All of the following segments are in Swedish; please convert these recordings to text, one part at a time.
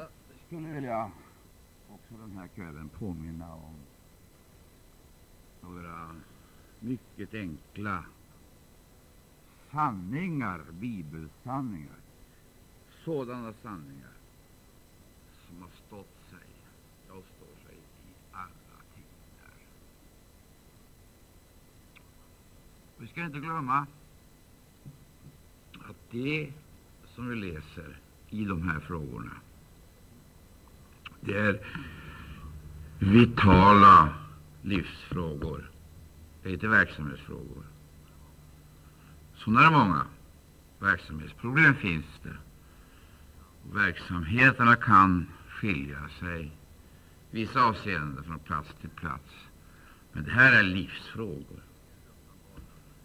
Jag skulle vilja också den här kvällen påminna om några mycket enkla sanningar, bibelsanningar. Sådana sanningar som har stått sig och står sig i alla tider. Vi ska inte glömma att det som vi läser i de här frågorna det är vitala livsfrågor. Det är inte verksamhetsfrågor. Sådana är många. Verksamhetsproblem finns det. Verksamheterna kan skilja sig i vissa avseenden från plats till plats. Men det här är livsfrågor.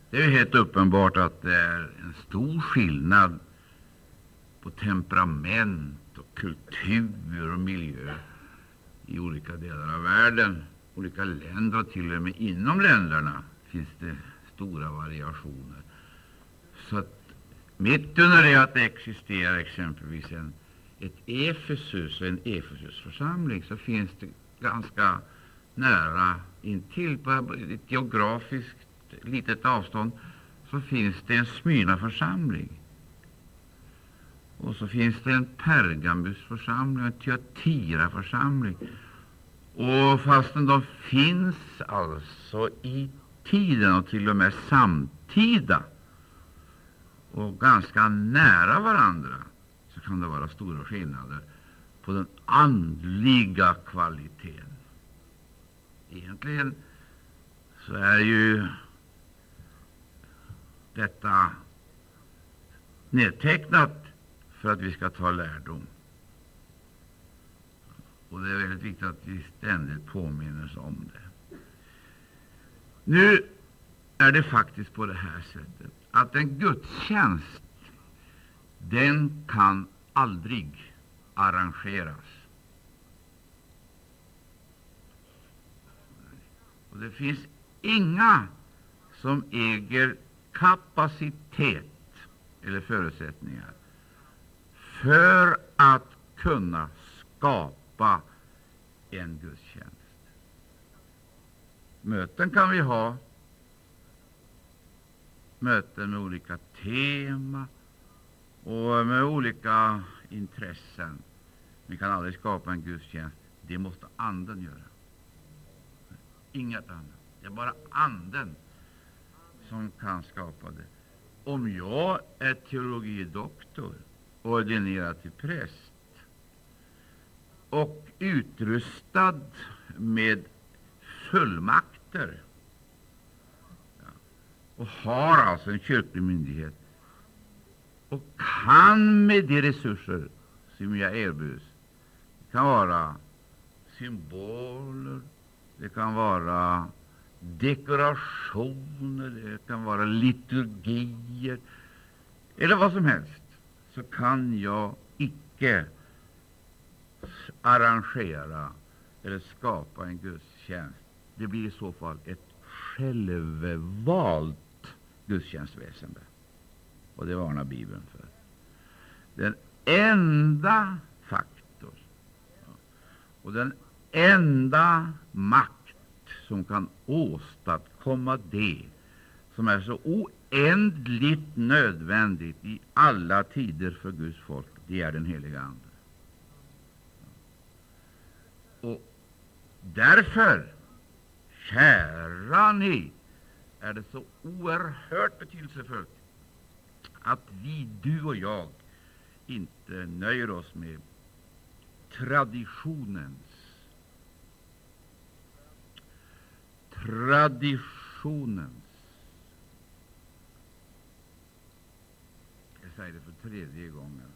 Det är helt uppenbart att det är en stor skillnad på temperament kultur och miljö i olika delar av världen, olika länder och till och med inom länderna finns det stora variationer. Så att mitt under det att det existerar exempelvis en, ett Efesus och en Efesusförsamling så finns det ganska nära intill, på ett geografiskt litet avstånd, så finns det en Smyrna församling. Och så finns det en Pergamusförsamling och en Tyatira-församling. Och fastän de finns alltså i tiden och till och med samtida och ganska nära varandra, så kan det vara stora skillnader på den andliga kvaliteten. Egentligen så är ju detta nedtecknat för att vi ska ta lärdom. Och Det är väldigt viktigt att vi ständigt påminner oss om det. Nu är det faktiskt på det här sättet att en gudstjänst den kan aldrig arrangeras. Och Det finns inga som äger kapacitet eller förutsättningar för att kunna skapa en gudstjänst. Möten kan vi ha, möten med olika tema och med olika intressen. Vi kan aldrig skapa en gudstjänst. Det måste Anden göra. Inget annat. Det är bara Anden som kan skapa det. Om jag är teologidoktor, ordinerad till präst. Och utrustad med fullmakter. Och har alltså en kyrklig myndighet. Och kan med de resurser som jag erbjuds. Det kan vara symboler, det kan vara dekorationer, det kan vara liturgier eller vad som helst, så kan jag icke arrangera eller skapa en gudstjänst. Det blir i så fall ett självvalt gudstjänstväsende. Och det varnar Bibeln för. Den enda faktor och den enda makt som kan åstadkomma det som är så oändligt oändligt nödvändigt i alla tider för Guds folk, det är den heliga Ande. Och därför, kära ni, är det så oerhört betydelsefullt att vi, du och jag, inte nöjer oss med traditionens traditionens Jag säger det för tredje gången.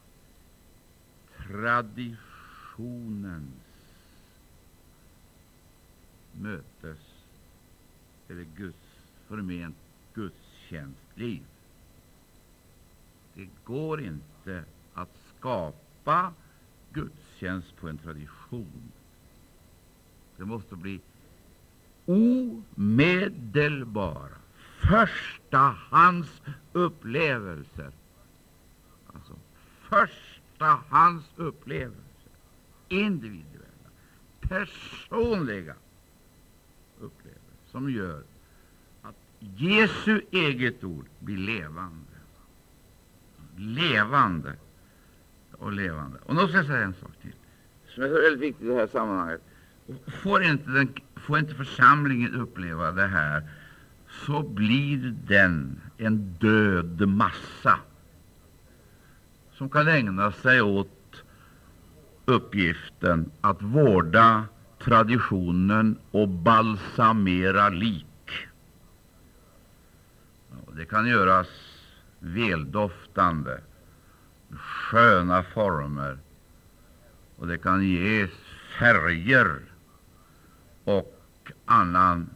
Traditionens mötes eller Guds förment gudstjänstliv. Det går inte att skapa gudstjänst på en tradition. Det måste bli omedelbara förstahandsupplevelser. Alltså förstahandsupplevelser individuella, personliga upplevelser som gör att Jesu eget ord blir levande. Levande och levande. Och nu ska jag säga en sak till som är väldigt viktig i det här sammanhanget. Får inte, den, får inte församlingen uppleva det här, så blir den en död massa som kan ägna sig åt uppgiften att vårda traditionen och balsamera lik. Det kan göras väldoftande, sköna former, och det kan ges färger och annan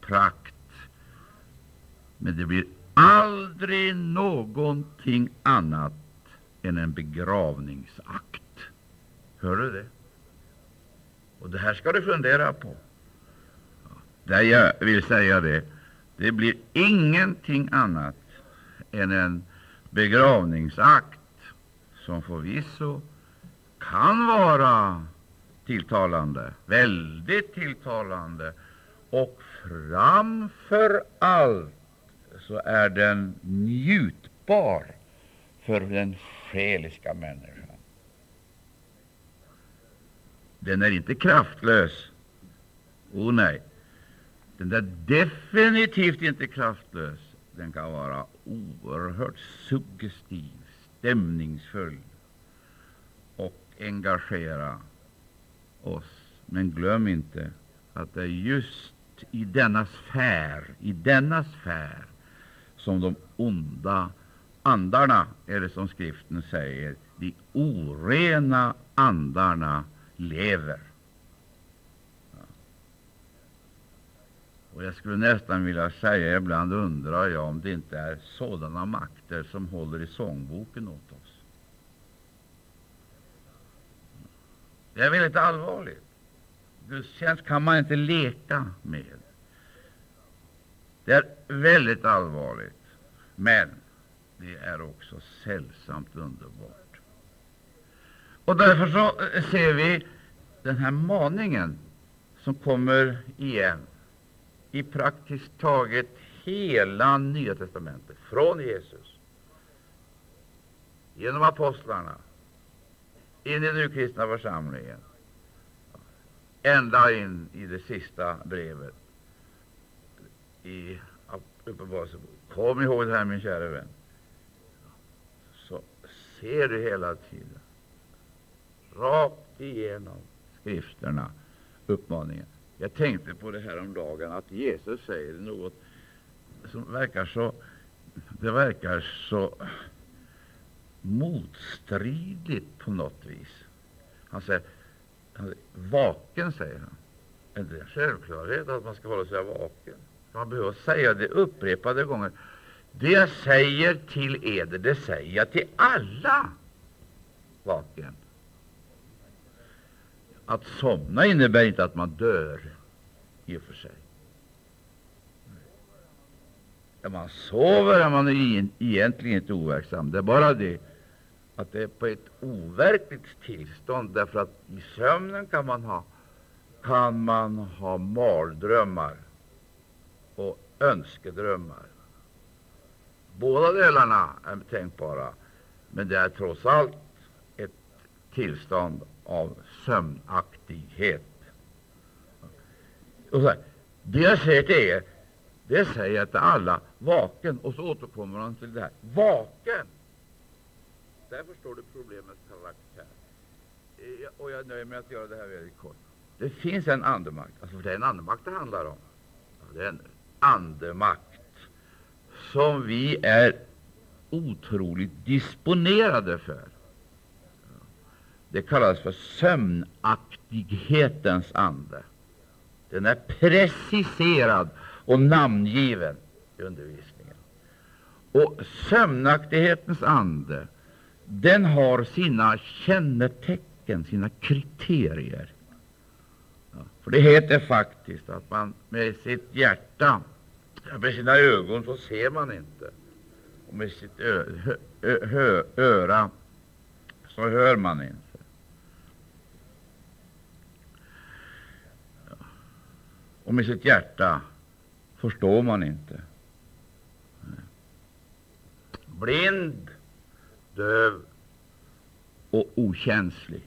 prakt. Men det blir aldrig någonting annat än en begravningsakt. Hör du det? Och det här ska du fundera på. Det jag vill säga det, det blir ingenting annat än en begravningsakt som förvisso kan vara tilltalande, väldigt tilltalande, och framför allt så är den njutbar för den själiska människan. Den är inte kraftlös. Oh nej, den är definitivt inte kraftlös. Den kan vara oerhört suggestiv, stämningsfull och engagera oss. Men glöm inte att det är just i denna sfär, i denna sfär som de onda andarna, är det som skriften säger, de orena andarna lever. Och Jag skulle nästan vilja säga, ibland undrar jag om det inte är sådana makter som håller i sångboken åt oss. Det är väldigt allvarligt. Gudstjänst kan man inte leka med. Det är väldigt allvarligt, men det är också sällsamt underbart. Och därför så eh, ser vi den här maningen som kommer igen i praktiskt taget hela Nya testamentet, från Jesus, genom apostlarna, in i den urkristna församlingen, ända in i det sista brevet i Uppenbarelseboken. Kom ihåg det här, min kära vän, ser du hela tiden, rakt igenom skrifterna, uppmaningen. Jag tänkte på det här om dagen att Jesus säger något som verkar så det verkar så motstridigt på något vis. Han säger, han vaken, säger han. Är det en självklarhet att man ska hålla sig vaken? Man behöver säga det upprepade gånger. Det jag säger till eder, det säger jag till alla. Vaken. Att somna innebär inte att man dör, i och för sig. När man sover är man egentligen inte overksam. Det är bara det att det är på ett overkligt tillstånd, därför att i sömnen kan man ha, kan man ha mardrömmar och önskedrömmar. Båda delarna är tänkbara, men det är trots allt ett tillstånd av sömnaktighet. Och så här, det jag säger till er, det säger jag till alla, vaken. Och så återkommer han till det här, vaken. Där förstår du problemets karaktär. Eh, och jag nöjer mig med att göra det här väldigt kort. Det finns en andemakt, alltså det är en andemakt det handlar om. Det är en andemakt som vi är otroligt disponerade för. Det kallas för sömnaktighetens ande. Den är preciserad och namngiven i undervisningen. Och sömnaktighetens ande den har sina kännetecken, sina kriterier. Ja, för det heter faktiskt att man med sitt hjärta, Ja, med sina ögon så ser man inte. Och med sitt öra så hör man inte. Och med sitt hjärta förstår man inte. Blind, döv och okänslig.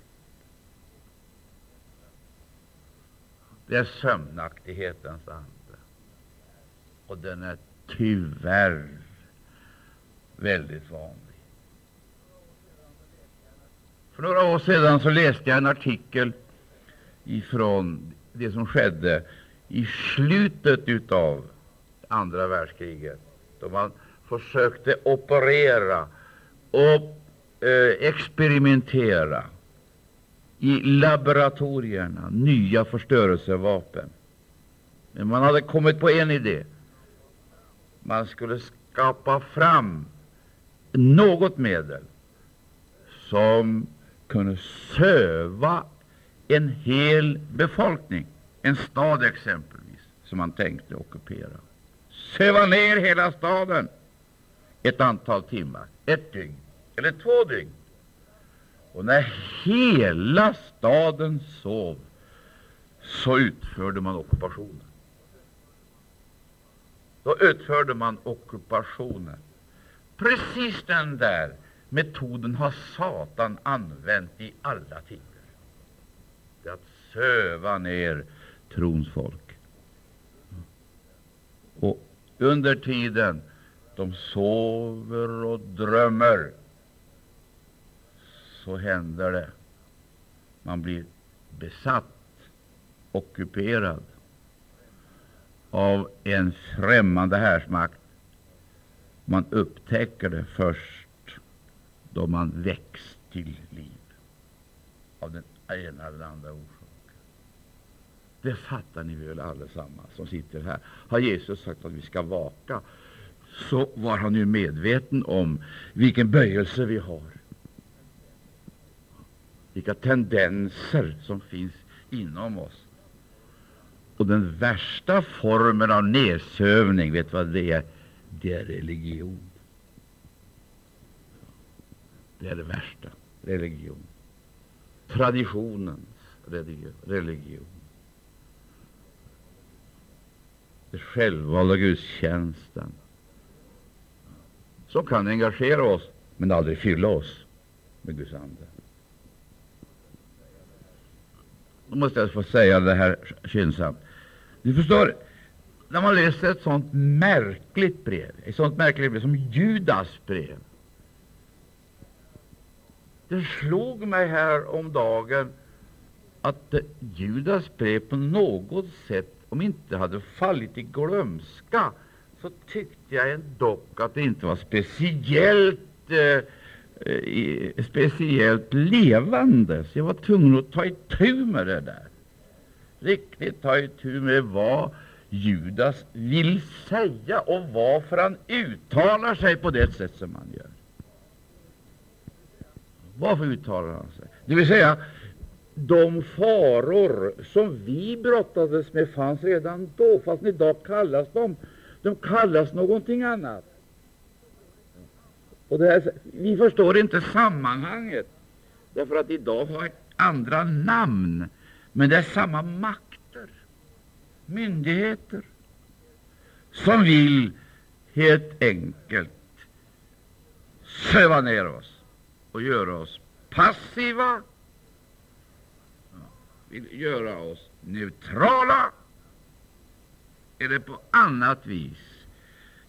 Det är sömnaktighetens ande. Och den är tyvärr väldigt vanlig. För några år sedan så läste jag en artikel ifrån det som skedde i slutet av andra världskriget, då man försökte operera och eh, experimentera i laboratorierna nya förstörelsevapen. Men man hade kommit på en idé. Man skulle skapa fram något medel som kunde söva en hel befolkning, en stad exempelvis, som man tänkte ockupera. Söva ner hela staden ett antal timmar, ett dygn eller två dygn. Och när hela staden sov, så utförde man ockupationen. Då utförde man ockupationen. Precis den där metoden har Satan använt i alla tider. Det är att söva ner trons folk. Och under tiden de sover och drömmer, så händer det. Man blir besatt, ockuperad av en främmande härsmakt. Man upptäcker det först då man väcks till liv av den ena eller andra orsaken. Det fattar ni väl allesammans som sitter här. Har Jesus sagt att vi ska vaka, så var han ju medveten om vilken böjelse vi har, vilka tendenser som finns inom oss. Och den värsta formen av nedsövning, vet du vad det är? Det är religion. Det är det värsta. Religion. Traditionens religion. Det självvalda gudstjänsten som kan engagera oss, men aldrig fylla oss med Guds ande. Då måste jag få säga det här skyndsamt. Du förstår, när man läser ett sånt märkligt brev, ett sånt märkligt brev som Judas brev, det slog mig här om dagen att Judas brev på något sätt, om inte hade fallit i glömska, så tyckte jag ändå att det inte var speciellt eh, eh, speciellt levande. Så jag var tvungen att ta itu med det där. Riktigt ta itu med vad Judas vill säga och varför han uttalar sig på det sätt som han gör. Varför uttalar han sig? Det vill säga, de faror som vi brottades med fanns redan då, fast idag kallas de, de kallas någonting annat. Och här, vi förstår inte sammanhanget, därför att idag har andra namn, men det är samma makter, myndigheter, som vill helt enkelt söva ner oss och göra oss passiva, vill göra oss neutrala eller på annat vis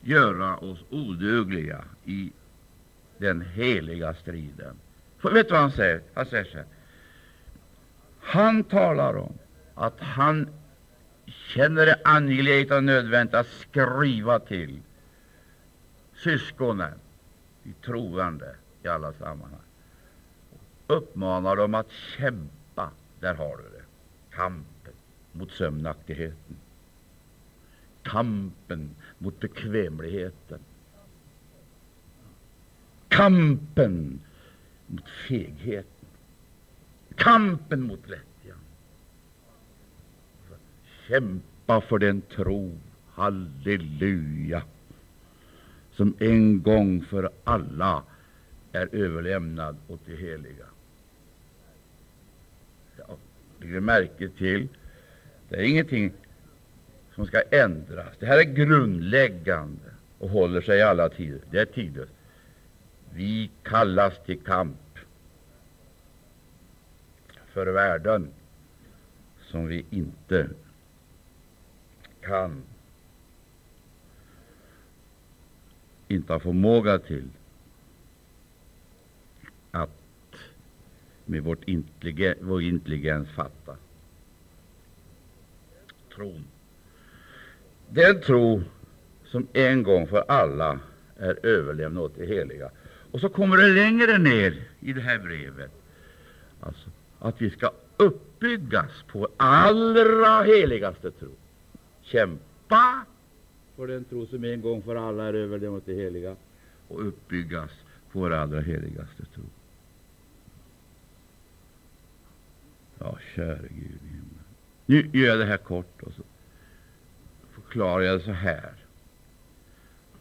göra oss odugliga i den heliga striden. För vet du vad han säger? Han säger så här. Han talar om att han känner det angeläget och nödvändigt att skriva till syskonen, de troende, i alla sammanhang. Uppmanar dem att kämpa. Där har du det. Kampen mot sömnaktigheten. Kampen mot bekvämligheten. Kampen mot fegheten. Kampen mot lättjan. Kämpa för den tro, halleluja, som en gång för alla är överlämnad åt det heliga. Ja, lägger märke till, det är ingenting som ska ändras. Det här är grundläggande och håller sig i alla tider. Det är tidlöst. Vi kallas till kamp för värden som vi inte kan, inte har förmåga till att med vårt intelligen, vår intelligens fatta. Tron. Den tro som en gång för alla är överlämnad åt det heliga. Och så kommer det längre ner i det här brevet alltså, att vi ska uppbyggas på allra heligaste tro. Kämpa för den tro som en gång för alla är överlämnad åt det heliga och uppbyggas på vår allra heligaste tro. Ja, käre Gud i himlen. Nu gör jag det här kort och så förklarar jag det så här.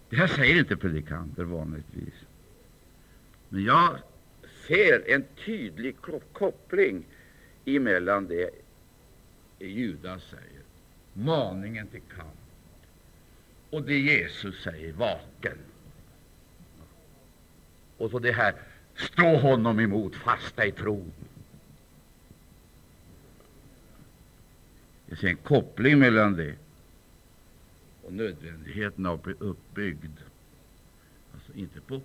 Det här säger inte predikanter vanligtvis. Men jag ser en tydlig koppling emellan det Judas säger, maningen till kamp, och det Jesus säger, vaken. Och så det här, stå honom emot, fasta i tron. Jag ser en koppling mellan det och nödvändigheten av att bli uppbyggd. Alltså inte på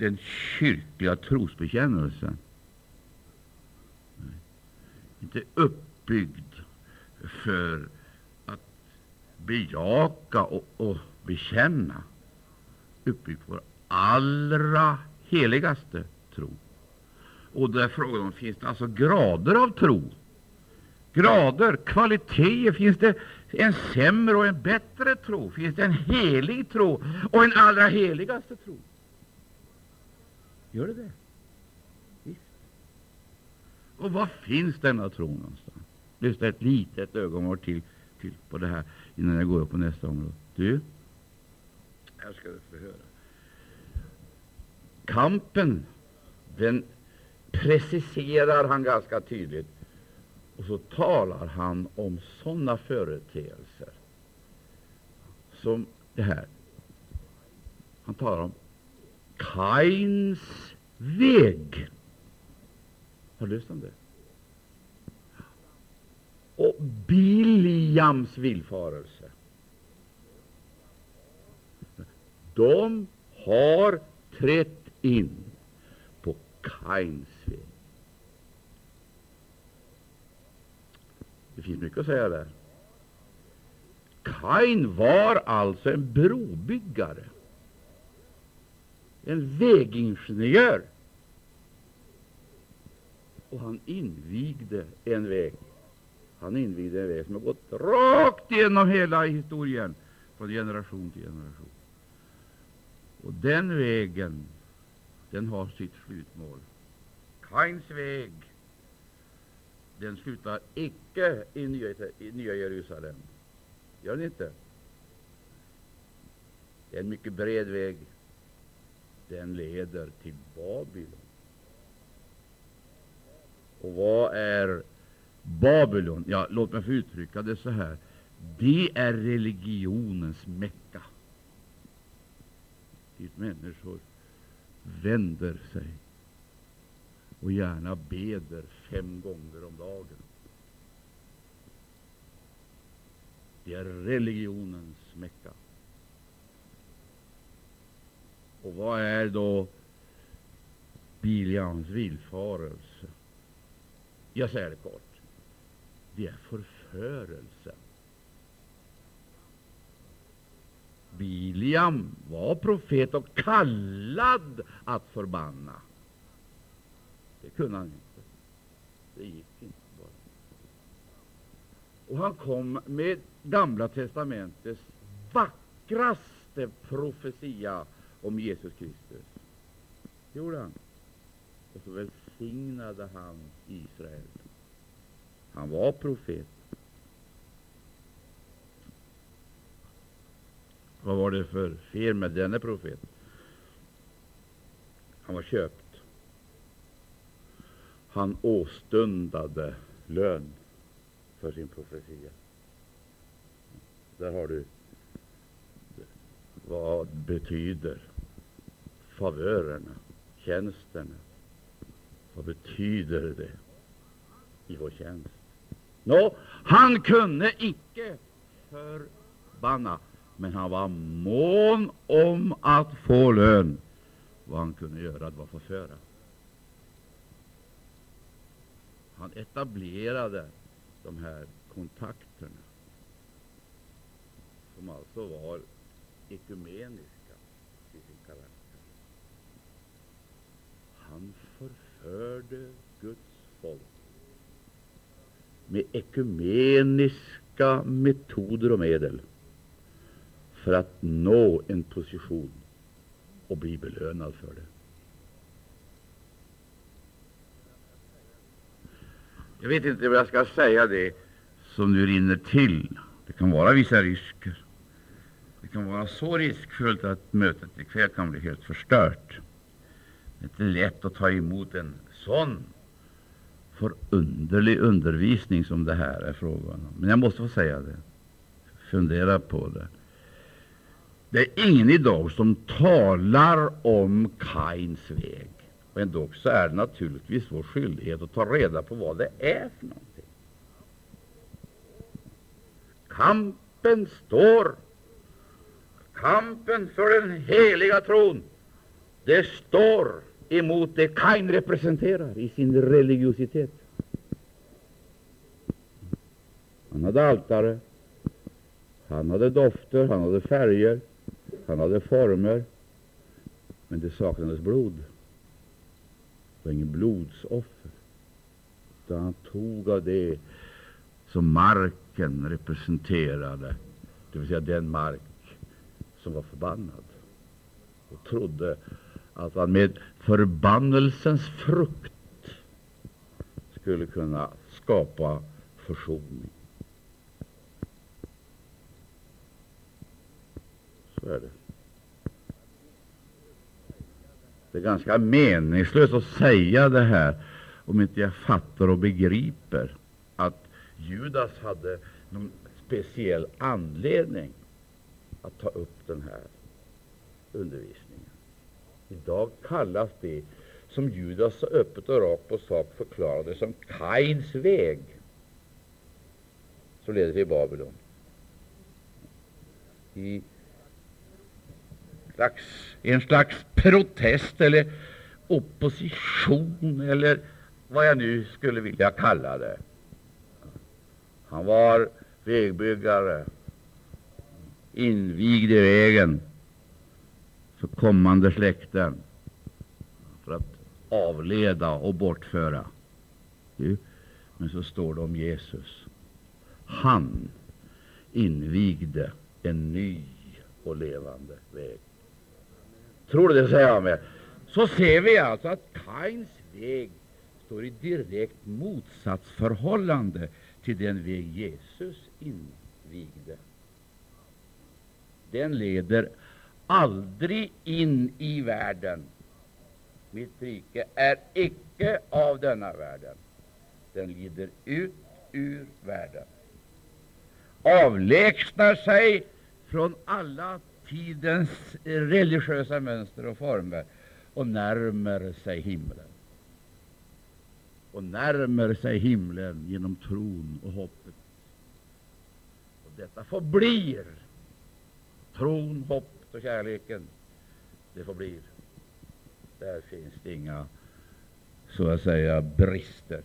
den kyrkliga trosbekännelsen. Nej. Inte uppbyggd för att bejaka och, och bekänna. Uppbyggd för vår allra heligaste tro. Och där frågan om finns det alltså grader av tro grader, kvaliteter. Finns det en sämre och en bättre tro? Finns det en helig tro och en allra heligaste tro? Gör det det? Visst. Och var finns denna tro någonstans? Lyssna ett litet ögonblick till, till på det här innan jag går upp på nästa område. Du, här ska du få höra. Kampen, den preciserar han ganska tydligt och så talar han om sådana företeelser som det här. Han talar om Kains väg. Har du läst om det? Och Biliams villfarelse. De har trätt in på Kains väg. Det finns mycket att säga där. Kain var alltså en brobyggare, en vägingenjör. Och han invigde en väg. Han invigde en väg som har gått rakt igenom hela historien, från generation till generation. Och den vägen, den har sitt slutmål. Kains väg den slutar icke i Nya, i Nya Jerusalem. Gör den inte? Det är en mycket bred väg. Den leder till Babylon. Och vad är Babylon? Ja, låt mig få uttrycka det så här. Det är religionens Mecka, dit människor vänder sig och gärna beder fem gånger om dagen. Det är religionens Mecka. Och vad är då Biliams villfarelse? Jag säger det kort. Det är förförelse. Biliam var profet och kallad att förbanna. Det kunde han inte. Det gick inte bara. Och han kom med Gamla testamentets vackraste profetia om Jesus Kristus. Det gjorde han. Och så välsignade han Israel. Han var profet. Vad var det för fel med denne profet? Han var köpt han åstundade lön för sin profetia. Där har du vad betyder favörerna, tjänsterna. Vad betyder det i vår tjänst? Nå, han kunde icke förbanna, men han var mån om att få lön. Vad han kunde göra det var förföra. Han etablerade de här kontakterna, som alltså var ekumeniska i sin karaktär. Han förförde Guds folk med ekumeniska metoder och medel för att nå en position och bli belönad för det. Jag vet inte vad jag ska säga det som nu rinner till. Det kan vara vissa risker. Det kan vara så riskfyllt att mötet ikväll kan bli helt förstört. Det är inte lätt att ta emot en sån förunderlig undervisning som det här är frågan om. Men jag måste få säga det. Fundera på det. Det är ingen idag som talar om Kains väg. Och ändå så är det naturligtvis vår skyldighet att ta reda på vad det är för någonting. Kampen står. Kampen för den heliga tron. Det står emot det Kain representerar i sin religiositet. Han hade altare, han hade dofter, han hade färger, han hade former, men det saknades blod. Det var ingen blodsoffer. Utan han tog av det som marken representerade, det vill säga den mark som var förbannad, och trodde att han med förbannelsens frukt skulle kunna skapa försoning. Så är det. Det är ganska meningslöst att säga det här om inte jag fattar och begriper att Judas hade någon speciell anledning att ta upp den här undervisningen. Idag kallas det som Judas så öppet och rakt på sak förklarade som Kains väg, som leder till Babylon. I slags, en slags protest eller opposition eller vad jag nu skulle vilja kalla det. Han var vägbyggare, invigde vägen för kommande släkten för att avleda och bortföra. Men så står det om Jesus. Han invigde en ny och levande väg. Tror du det, säger jag med. Så ser vi alltså att Kains väg står i direkt motsatsförhållande till den väg Jesus invigde. Den leder aldrig in i världen. Mitt rike är icke av denna världen. Den lider ut ur världen, avlägsnar sig från alla tidens religiösa mönster och former och närmar sig himlen. Och närmar sig himlen genom tron och hoppet. Och detta förblir tron, hoppet och kärleken. Det förblir. Där finns det inga, så att säga, brister.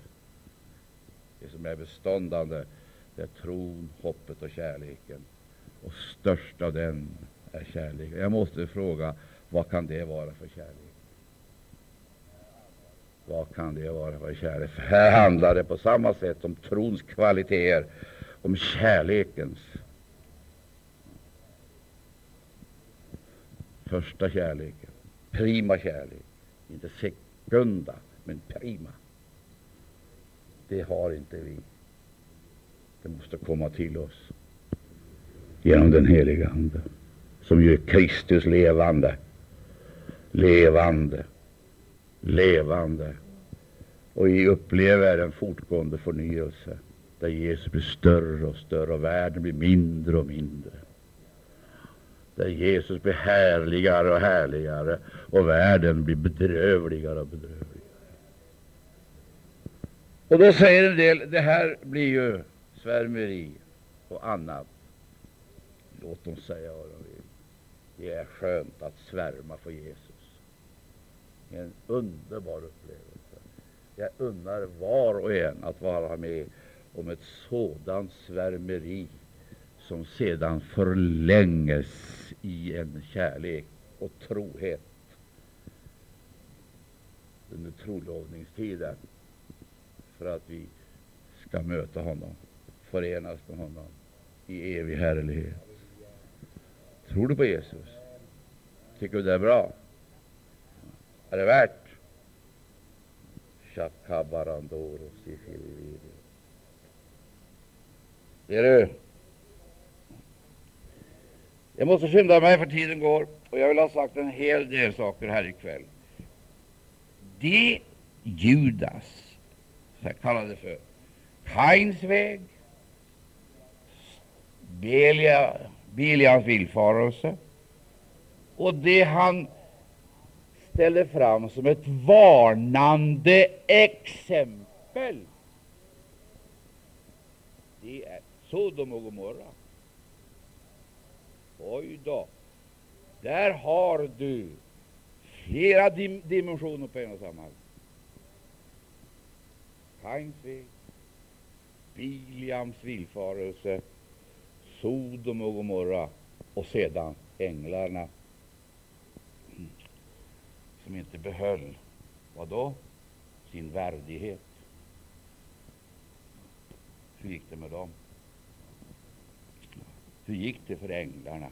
Det som är beståndande, det är tron, hoppet och kärleken. Och störst av den är kärleken. Jag måste fråga, vad kan det vara för kärlek? Vad kan det vara för kärlek? För här handlar det på samma sätt om trons kvaliteter, om kärlekens första kärleken, prima kärlek, inte sekunda, men prima. Det har inte vi. Det måste komma till oss genom den heliga Ande som gör Kristus levande, levande, levande. Och vi upplever en fortgående förnyelse där Jesus blir större och större och världen blir mindre och mindre. Där Jesus blir härligare och härligare och världen blir bedrövligare och bedrövligare. Och då säger en del, det här blir ju svärmeri och annat. Låt dem säga vad de vill. Det är skönt att svärma för Jesus. En underbar upplevelse. Jag unnar var och en att vara med om ett sådant svärmeri som sedan förlänges i en kärlek och trohet under trolovningstiden för att vi ska möta honom, förenas med honom i evig härlighet. Tror du på Jesus? Tycker du det är bra? Är det värt? Ser du? Jag måste skynda mig, för tiden går, och jag vill ha sagt en hel del saker här ikväll. Det Judas jag kallade det för Kains väg, Belia, Bilians villfarelse och det han ställer fram som ett varnande exempel. Det är Sodom och Gomorra. Oj då! Där har du flera dim dimensioner på en och samma. Kains väg, Biliams villfarelse, Sodom och Gomorra och sedan änglarna som inte behöll vad då? sin värdighet. Hur gick det med dem? Hur gick det för änglarna?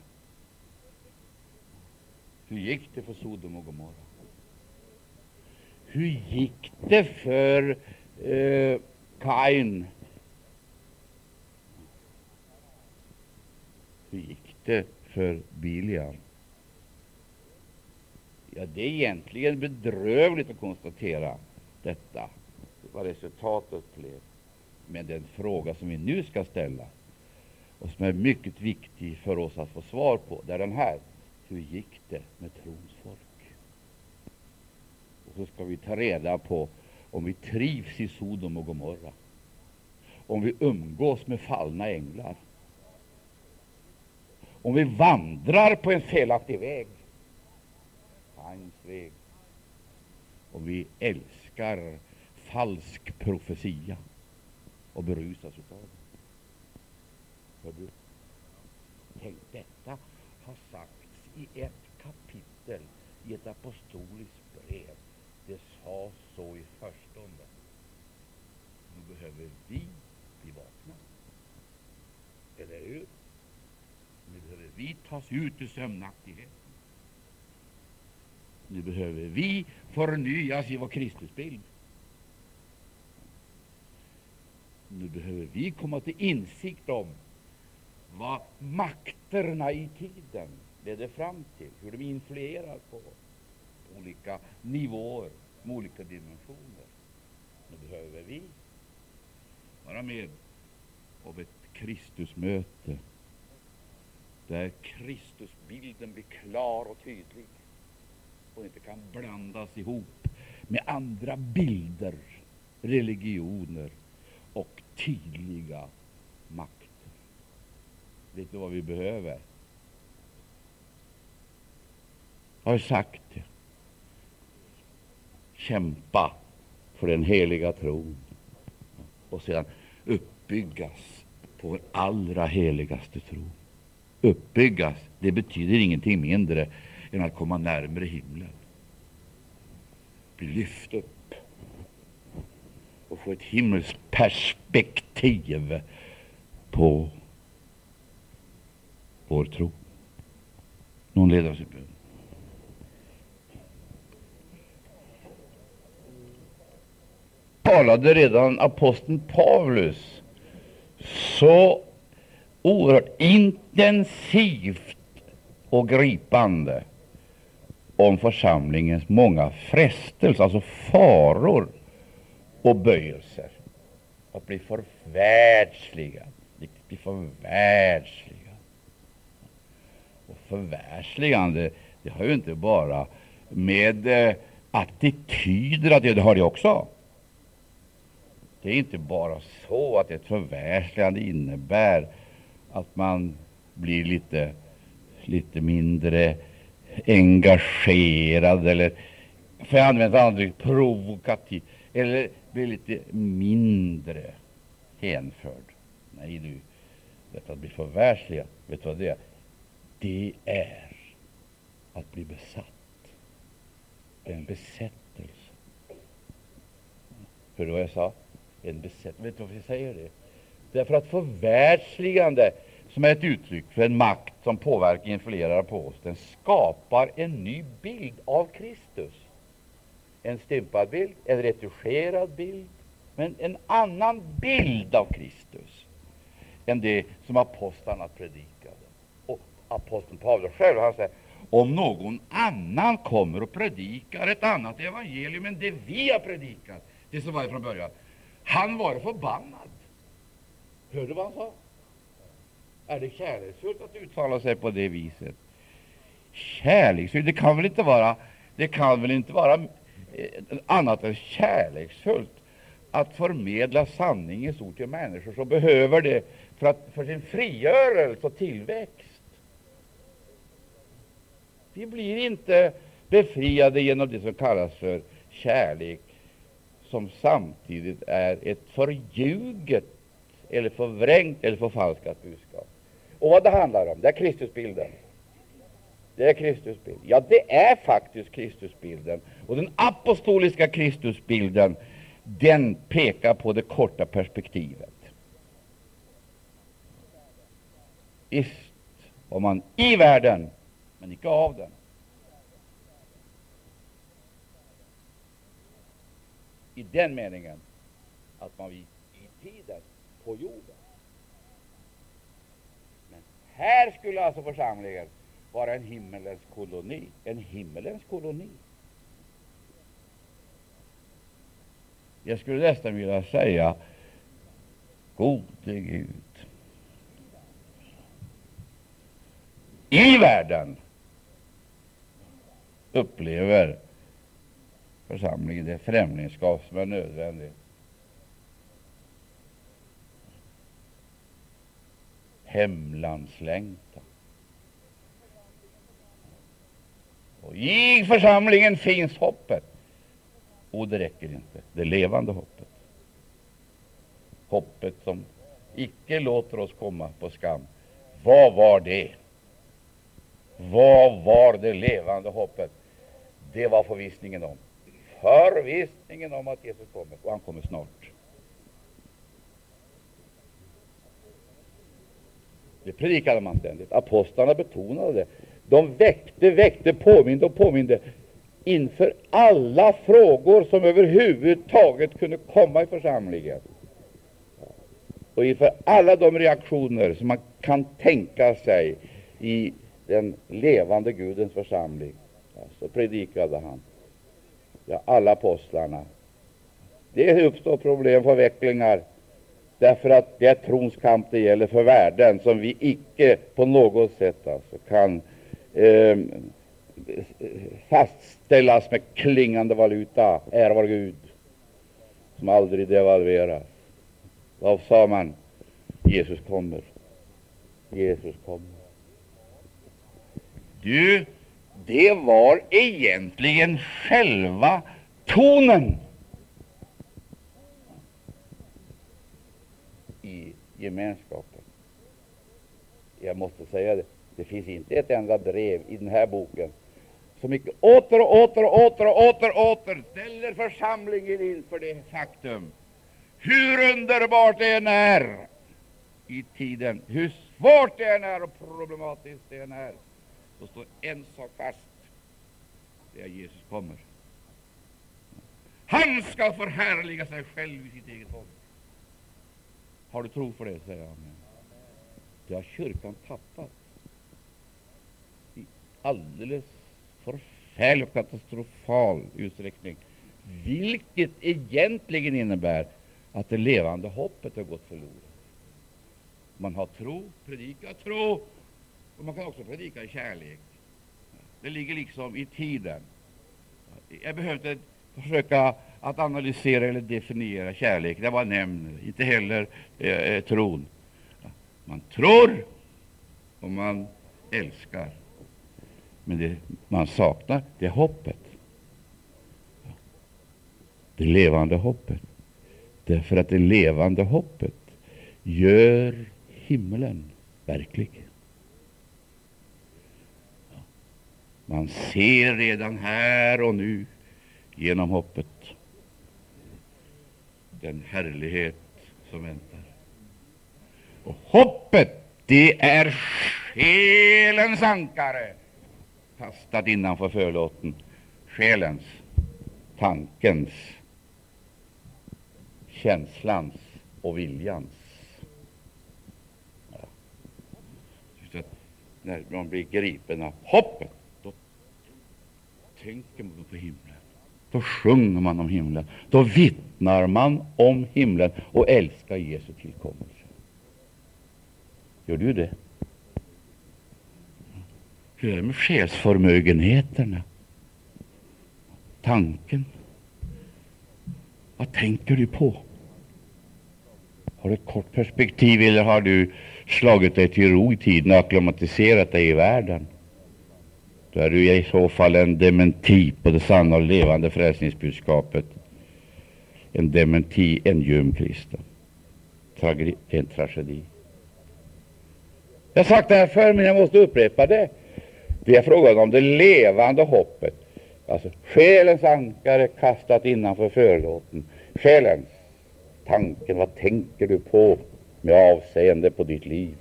Hur gick det för Sodom och Gomorra? Hur gick det för eh, Kain? Hur gick det för Bilian? Ja, det är egentligen bedrövligt att konstatera detta, vad resultatet blev. Men den fråga som vi nu ska ställa och som är mycket viktig för oss att få svar på, det är den här. Hur gick det med trons folk? Och så ska vi ta reda på om vi trivs i Sodom och Gomorra, om vi umgås med fallna änglar, om vi vandrar på en felaktig väg, hans väg, om vi älskar falsk profetia och berusas av den. Hör du? Tänk, detta har sagts i ett kapitel i ett apostoliskt brev. Det sades så i förstone. Nu behöver vi bli vakna. Eller hur? Nu behöver vi tas ut ur sömnaktigheten. Nu behöver vi förnyas i vår Kristusbild. Nu behöver vi komma till insikt om vad makterna i tiden leder fram till, hur de influerar på olika nivåer, med olika dimensioner. Nu behöver vi vara med om ett Kristusmöte där Kristusbilden blir klar och tydlig och inte kan blandas ihop med andra bilder, religioner och tydliga makter. Vet du vad vi behöver? Jag har sagt det. Kämpa för den heliga tron och sedan uppbyggas på vår allra heligaste tro. Uppbyggas, det betyder ingenting mindre än att komma närmare himlen. Bli lyft upp och få ett himmelskt perspektiv på vår tro. Någon leder oss i bön. talade redan aposteln Paulus så oerhört intensivt och gripande om församlingens många frestelser, alltså faror och böjelser. att bli förvärldsligad. Bli förvärldsligad. Förvärsligande det har ju inte bara med eh, attityder att det har det också. Det är inte bara så att ett förvärsligande innebär att man blir lite, lite mindre engagerad eller, för jag använder aldrig provokativ, eller blir lite mindre hänförd. Nej du, detta att bli förvärsligad... vet du vad det är? Det är att bli besatt. En besättelse. Hörde du vad jag sa? En besättelse. Vet du varför jag säger det? Därför att förvärldsligande, som är ett uttryck för en makt som påverkar och influerar på oss, den skapar en ny bild av Kristus. En stympad bild, en retuscherad bild, men en annan bild av Kristus än det som apostlarna predikar. Aposteln Paulus själv han säger om någon annan kommer och predikar ett annat evangelium än det vi har predikat, det som var från början, han var förbannad. Hörde du vad han sa? Är det kärleksfullt att uttala sig på det viset? Kärleksfullt? Det kan väl inte vara, det kan väl inte vara eh, annat än kärleksfullt att förmedla sanningens ord till människor som behöver det för, att, för sin frigörelse och tillväxt. Vi blir inte befriade genom det som kallas för kärlek, som samtidigt är ett förljuget eller förvrängt eller förfalskat budskap. Och vad det handlar om, det är Kristusbilden. Det är Kristusbilden. Ja, det är faktiskt Kristusbilden. Och den apostoliska Kristusbilden, den pekar på det korta perspektivet. Visst, om man i världen, men icke av den. I den meningen att man i tiden på jorden. Men här skulle alltså församlingen vara en himmelens koloni. En himmelens koloni. Jag skulle nästan vilja säga gode Gud. I världen upplever församlingen det främlingskap som är nödvändigt hemlandslängtan. Och I församlingen finns hoppet. Och det räcker inte, det levande hoppet. Hoppet som icke låter oss komma på skam. Vad var det? Vad var det levande hoppet? Det var förvissningen om förvissningen om att Jesus kommer, och han kommer snart. Det predikade man ständigt. Apostlarna betonade det. De väckte, väckte, påminde och påminde inför alla frågor som överhuvudtaget kunde komma i församlingen och inför alla de reaktioner som man kan tänka sig i den levande Gudens församling. Så predikade han. Ja, alla apostlarna. Det uppstår problem, förvecklingar, Därför att det är trons kamp det gäller för värden som vi icke på något sätt alltså kan eh, fastställas med klingande valuta. Ära vare Gud, som aldrig devalveras. Då sa man? Jesus kommer. Jesus kommer. Du, det var egentligen själva tonen i gemenskapen. Jag måste säga det, det finns inte ett enda brev i den här boken som icke åter och åter och åter och åter, åter ställer församlingen inför det faktum hur underbart det än är i tiden, hur svårt det än är och problematiskt det än är, så står en sak fast. Det är Jesus kommer. Han skall förhärliga sig själv i sitt eget folk. Har du tro för det, säger han. Det har kyrkan tappat i alldeles förfärlig och katastrofal utsträckning. Vilket egentligen innebär att det levande hoppet har gått förlorat. Man har tro, predikar tro, och man kan också predika kärlek. Det ligger liksom i tiden. Jag behöver inte försöka att analysera eller definiera kärlek. Det var nämnd, inte heller eh, tron. Man tror och man älskar. Men det man saknar, det är hoppet. Det levande hoppet. Därför att det levande hoppet gör himlen verklig. Man ser redan här och nu genom hoppet den härlighet som väntar. Och hoppet, det är själens ankare, kastat innanför förlåten. Själens, tankens, känslans och viljans. Ja. När man blir gripen av hoppet, tänker man på himlen. Då sjunger man om himlen. Då vittnar man om himlen och älskar Jesu tillkommelse. Gör du det? Hur är det med själsförmögenheterna? Tanken? Vad tänker du på? Har du ett kort perspektiv eller har du slagit dig till ro i tiden och acklimatiserat dig i världen? Då är du i så fall en dementi på det sanna och levande frälsningsbudskapet. En dementi, en ljum kristen. En tragedi. Jag har sagt det här förr, men jag måste upprepa det. Det är frågan om det levande hoppet. Alltså själens ankare kastat innanför förlåten. Själens tanken, vad tänker du på med avseende på ditt liv?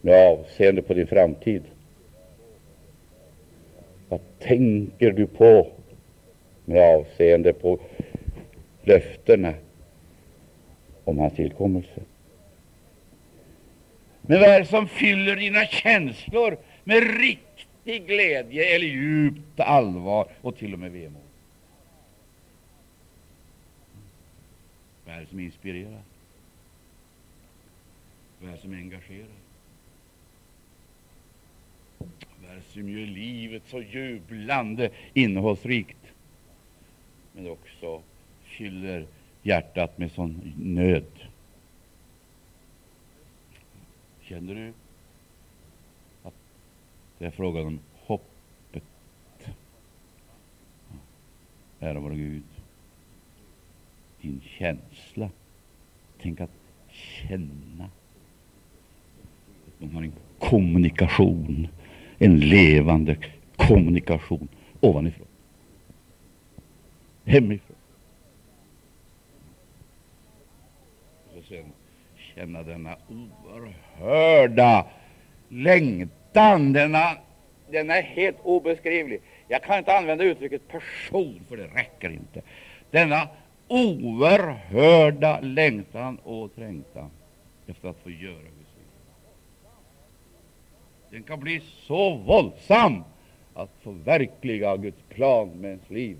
Med avseende på din framtid? Vad tänker du på med avseende på löftena om hans tillkommelse? Men vad är det som fyller dina känslor med riktig glädje eller djupt allvar och till och med vemod? Vad är det som inspirerar? Vad är det som engagerar? Här som gör livet så jublande innehållsrikt, men också fyller hjärtat med sån nöd? Känner du att det är frågan om hoppet? Ära vår Gud. Din känsla. Tänk att känna. Att man har en kommunikation, en levande kommunikation ovanifrån. Hemifrån. Och sen känna denna oerhörda längtan. Denna, denna är helt obeskrivlig. Jag kan inte använda uttrycket person, för det räcker inte. Denna oerhörda längtan och trängtan efter att få göra den kan bli så våldsam att förverkliga Guds plan med ens liv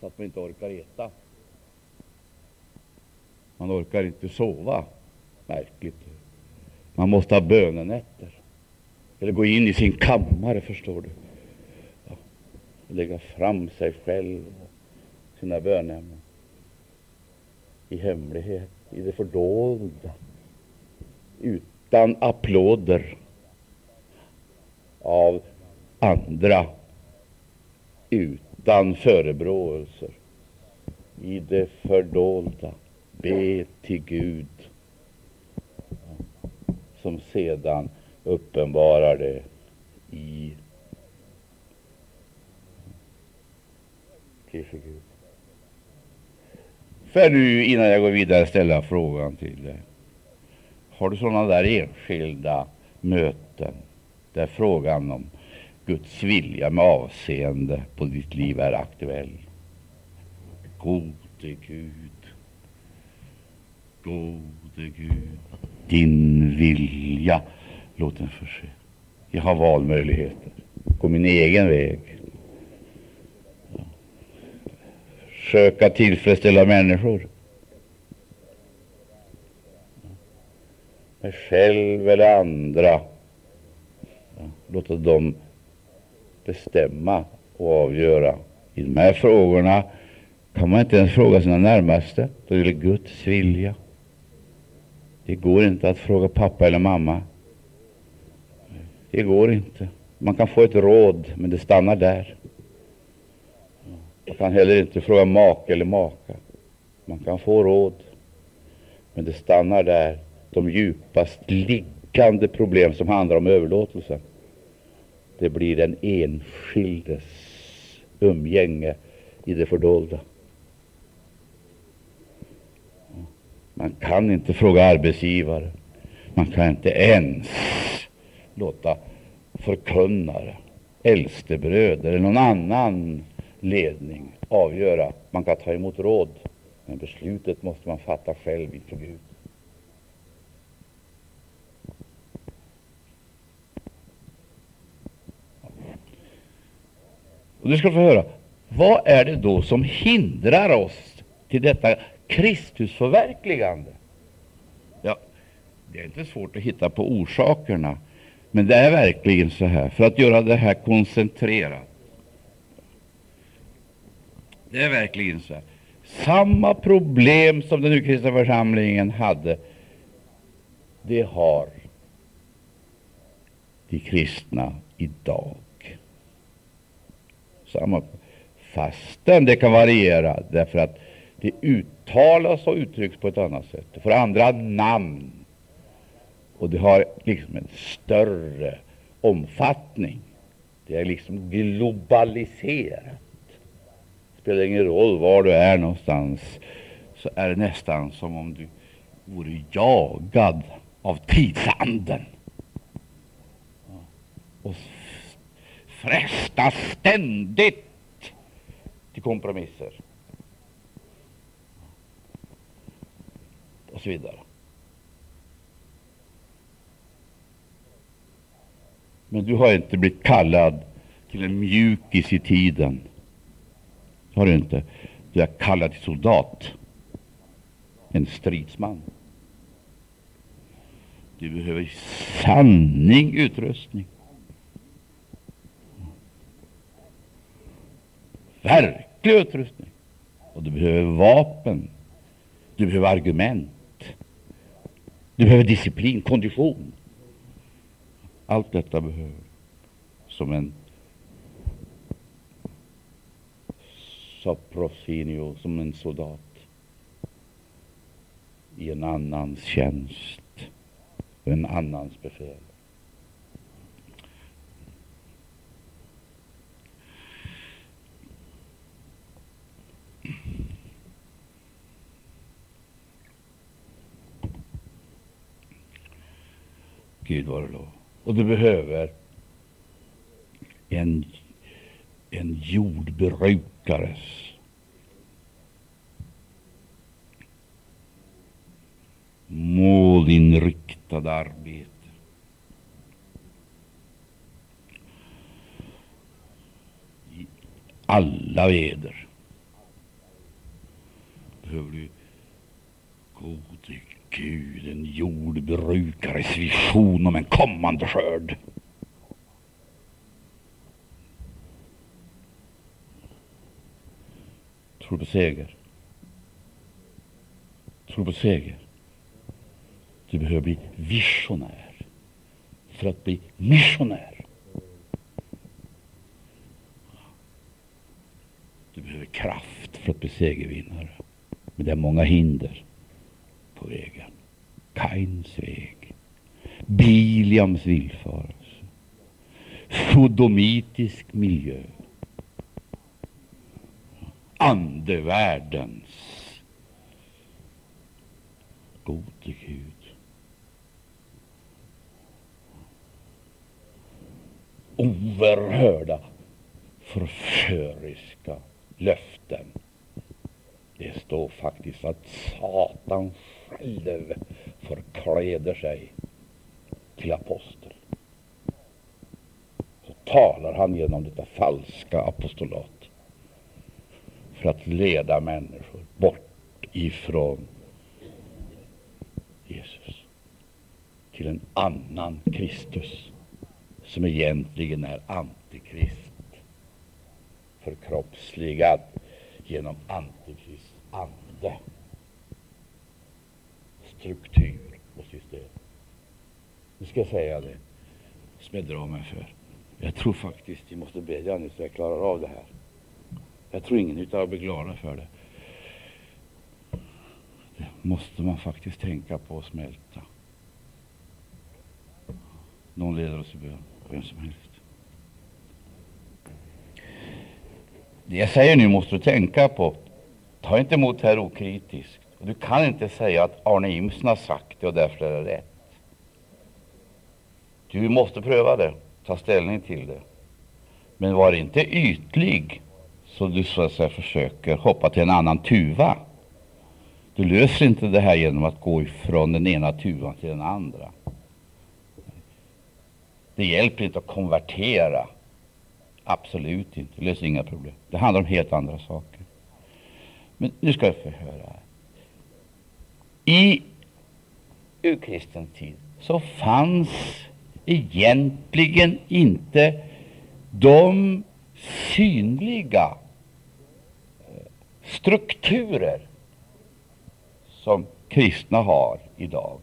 så att man inte orkar äta. Man orkar inte sova. Märkligt. Man måste ha bönenätter. Eller gå in i sin kammare, förstår du. Ja. Och lägga fram sig själv och sina bönämnen i hemlighet, i det fördolda, utan applåder av andra, utan förebråelser, i det fördolda. Be till Gud som sedan uppenbarar det i Prise Gud. För nu, innan jag går vidare, ställa frågan till dig. Har du sådana där enskilda möten där frågan om Guds vilja med avseende på ditt liv är aktuell. Gode Gud, gode Gud, din vilja, låt den få ske. Jag har valmöjligheter. Gå min egen väg. Försöka tillfredsställa människor. Mig själv eller andra. Låta dem bestämma och avgöra. I de här frågorna kan man inte ens fråga sina närmaste. Då är det Guds vilja. Det går inte att fråga pappa eller mamma. Det går inte. Man kan få ett råd, men det stannar där. Man kan heller inte fråga make eller maka. Man kan få råd, men det stannar där. De djupast liggande problem som handlar om överlåtelsen. Det blir den enskildes umgänge i det fördolda. Man kan inte fråga arbetsgivare. Man kan inte ens låta förkunnare, äldstebröder eller någon annan ledning avgöra. Man kan ta emot råd, men beslutet måste man fatta själv inför Gud. Och du ska få höra, vad är det då som hindrar oss till detta Kristusförverkligande? Ja, det är inte svårt att hitta på orsakerna, men det är verkligen så här, för att göra det här koncentrerat. Det är verkligen så här. Samma problem som den kristna församlingen hade, det har de kristna idag. Samma, fastän det kan variera, därför att det uttalas och uttrycks på ett annat sätt. Det får andra namn, och det har liksom en större omfattning. Det är liksom globaliserat. Det spelar ingen roll var du är någonstans, så är det nästan som om du vore jagad av tidsanden och frestas ständigt till kompromisser och så vidare. Men du har inte blivit kallad till en mjukis i tiden. Har du inte? Du är kallad till soldat, en stridsman. Du behöver sanning utrustning. Verklig utrustning. Och du behöver vapen. Du behöver argument. Du behöver disciplin, kondition. Allt detta behöver som en Saprofinio, som en soldat i en annans tjänst, en annans befäl. Gud vare lov. Och du behöver en, en jordbrukares målinriktade arbete. I alla väder behöver du gode Gud, en jordbrukares vision om en kommande skörd. Tror på seger. Tror på seger. Du behöver bli visionär för att bli missionär. Du behöver kraft för att bli segervinnare. Men det är många hinder på vägen. Kains väg, Biliams villfarelse, sodomitisk miljö, andevärldens gode Gud. Oerhörda förföriska löften. Det står faktiskt att Satan själv förkläder sig till apostel. Så talar han genom detta falska apostolat för att leda människor bort ifrån Jesus. till en annan Kristus, som egentligen är antikrist, förkroppsligad genom antikrist ande, struktur och system. Nu ska jag säga det som jag drar mig för. Jag tror faktiskt vi måste bedja nu så jag klarar av det här. Jag tror ingen utav er blir glada för det. Det måste man faktiskt tänka på och smälta. Någon leder oss i bön, vem som helst. Det jag säger nu måste du tänka på. Ta inte emot det här okritiskt. Du kan inte säga att Arne Imsen har sagt det och därför är det rätt. Du måste pröva det, ta ställning till det. Men var inte ytlig så du så att säga försöker hoppa till en annan tuva. Du löser inte det här genom att gå ifrån den ena tuvan till den andra. Det hjälper inte att konvertera. Absolut inte. Det löser inga problem. Det handlar om helt andra saker. Men nu ska jag få höra. I urkristen tid så fanns egentligen inte de synliga eh, strukturer som kristna har idag.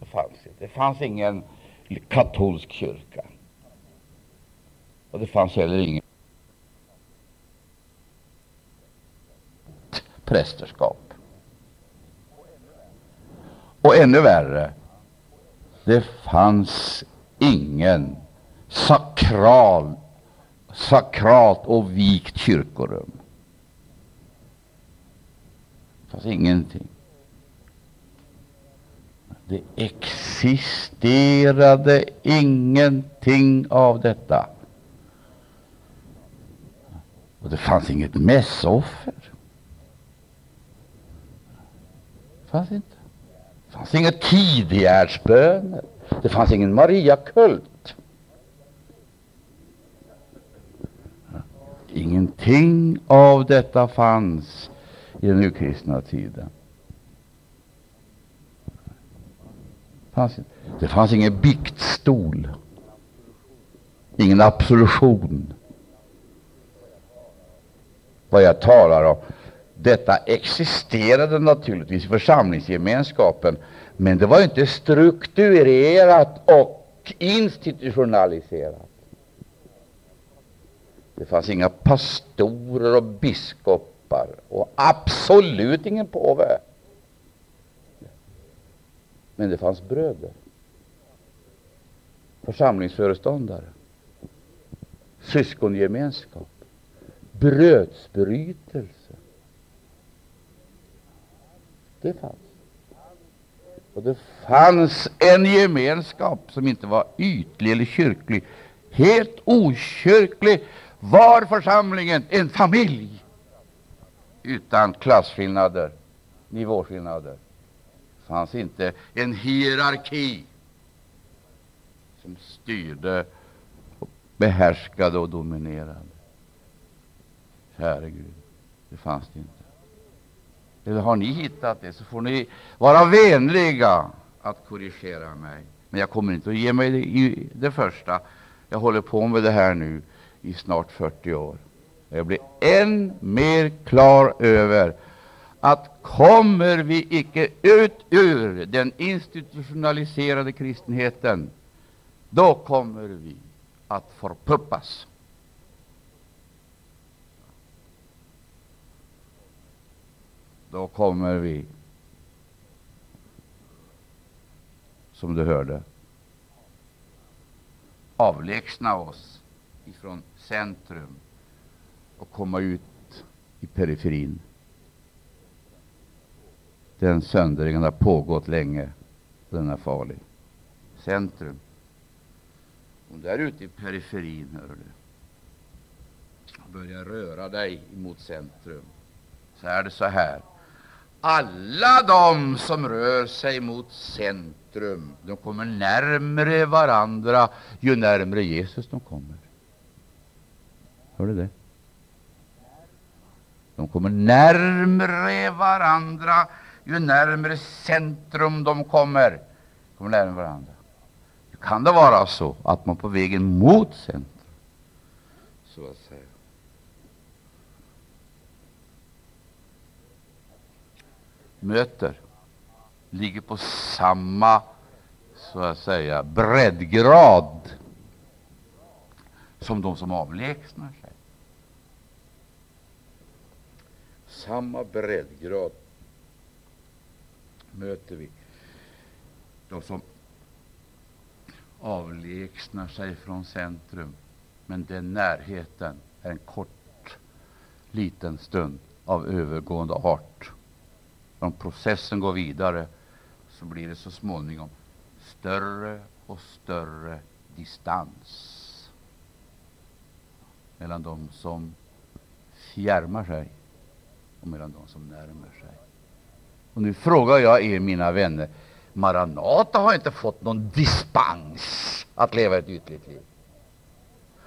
Det fanns, det fanns ingen katolsk kyrka. Och det fanns heller ingen prästerskap. Och ännu värre, det fanns ingen sakral, sakralt och vikt kyrkorum. Det fanns ingenting. Det existerade ingenting av detta. Och det fanns inget mässoffer. Det fanns inte. Det fanns inga tidigärdsböner. Det fanns ingen Mariakult. Ingenting av detta fanns i den urkristna tiden. Fanns det fanns ingen biktstol, ingen absolution. Vad jag talar om, detta existerade naturligtvis i församlingsgemenskapen, men det var inte strukturerat och institutionaliserat. Det fanns inga pastorer och biskopar och absolut ingen påve. Men det fanns bröder, församlingsföreståndare, syskongemenskap, brödsbrytelse. Det fanns. Och det fanns en gemenskap som inte var ytlig eller kyrklig. Helt okyrklig var församlingen en familj utan klasskillnader, nivåskillnader. Det fanns inte en hierarki som styrde, och behärskade och dominerade. Käre Gud, det fanns det inte. Eller har ni hittat det, så får ni vara vänliga att korrigera mig. Men jag kommer inte att ge mig det, i det första. Jag håller på med det här nu i snart 40 år. Jag blir än mer klar över att kommer vi icke ut ur den institutionaliserade kristenheten, då kommer vi att förpuppas. Då kommer vi, som du hörde, avlägsna oss ifrån centrum och komma ut i periferin. Den söndringen har pågått länge. Den är farlig. Centrum. Om du är ute i periferin, hör du, och börjar röra dig mot centrum, så är det så här. Alla de som rör sig mot centrum, de kommer närmre varandra ju närmre Jesus de kommer. Hör du det? De kommer närmre varandra ju närmare centrum de kommer, kommer närmare varandra. Kan det vara så att man på vägen mot centrum, så att säga, möter, ligger på samma så att säga breddgrad som de som avlägsnar sig. Samma breddgrad möter vi de som avlägsnar sig från centrum, men den närheten är en kort, liten stund av övergående art. Om processen går vidare så blir det så småningom större och större distans mellan dem som fjärmar sig och mellan dem som närmar sig. Och nu frågar jag er, mina vänner, Maranata har inte fått någon dispens att leva ett ytligt liv,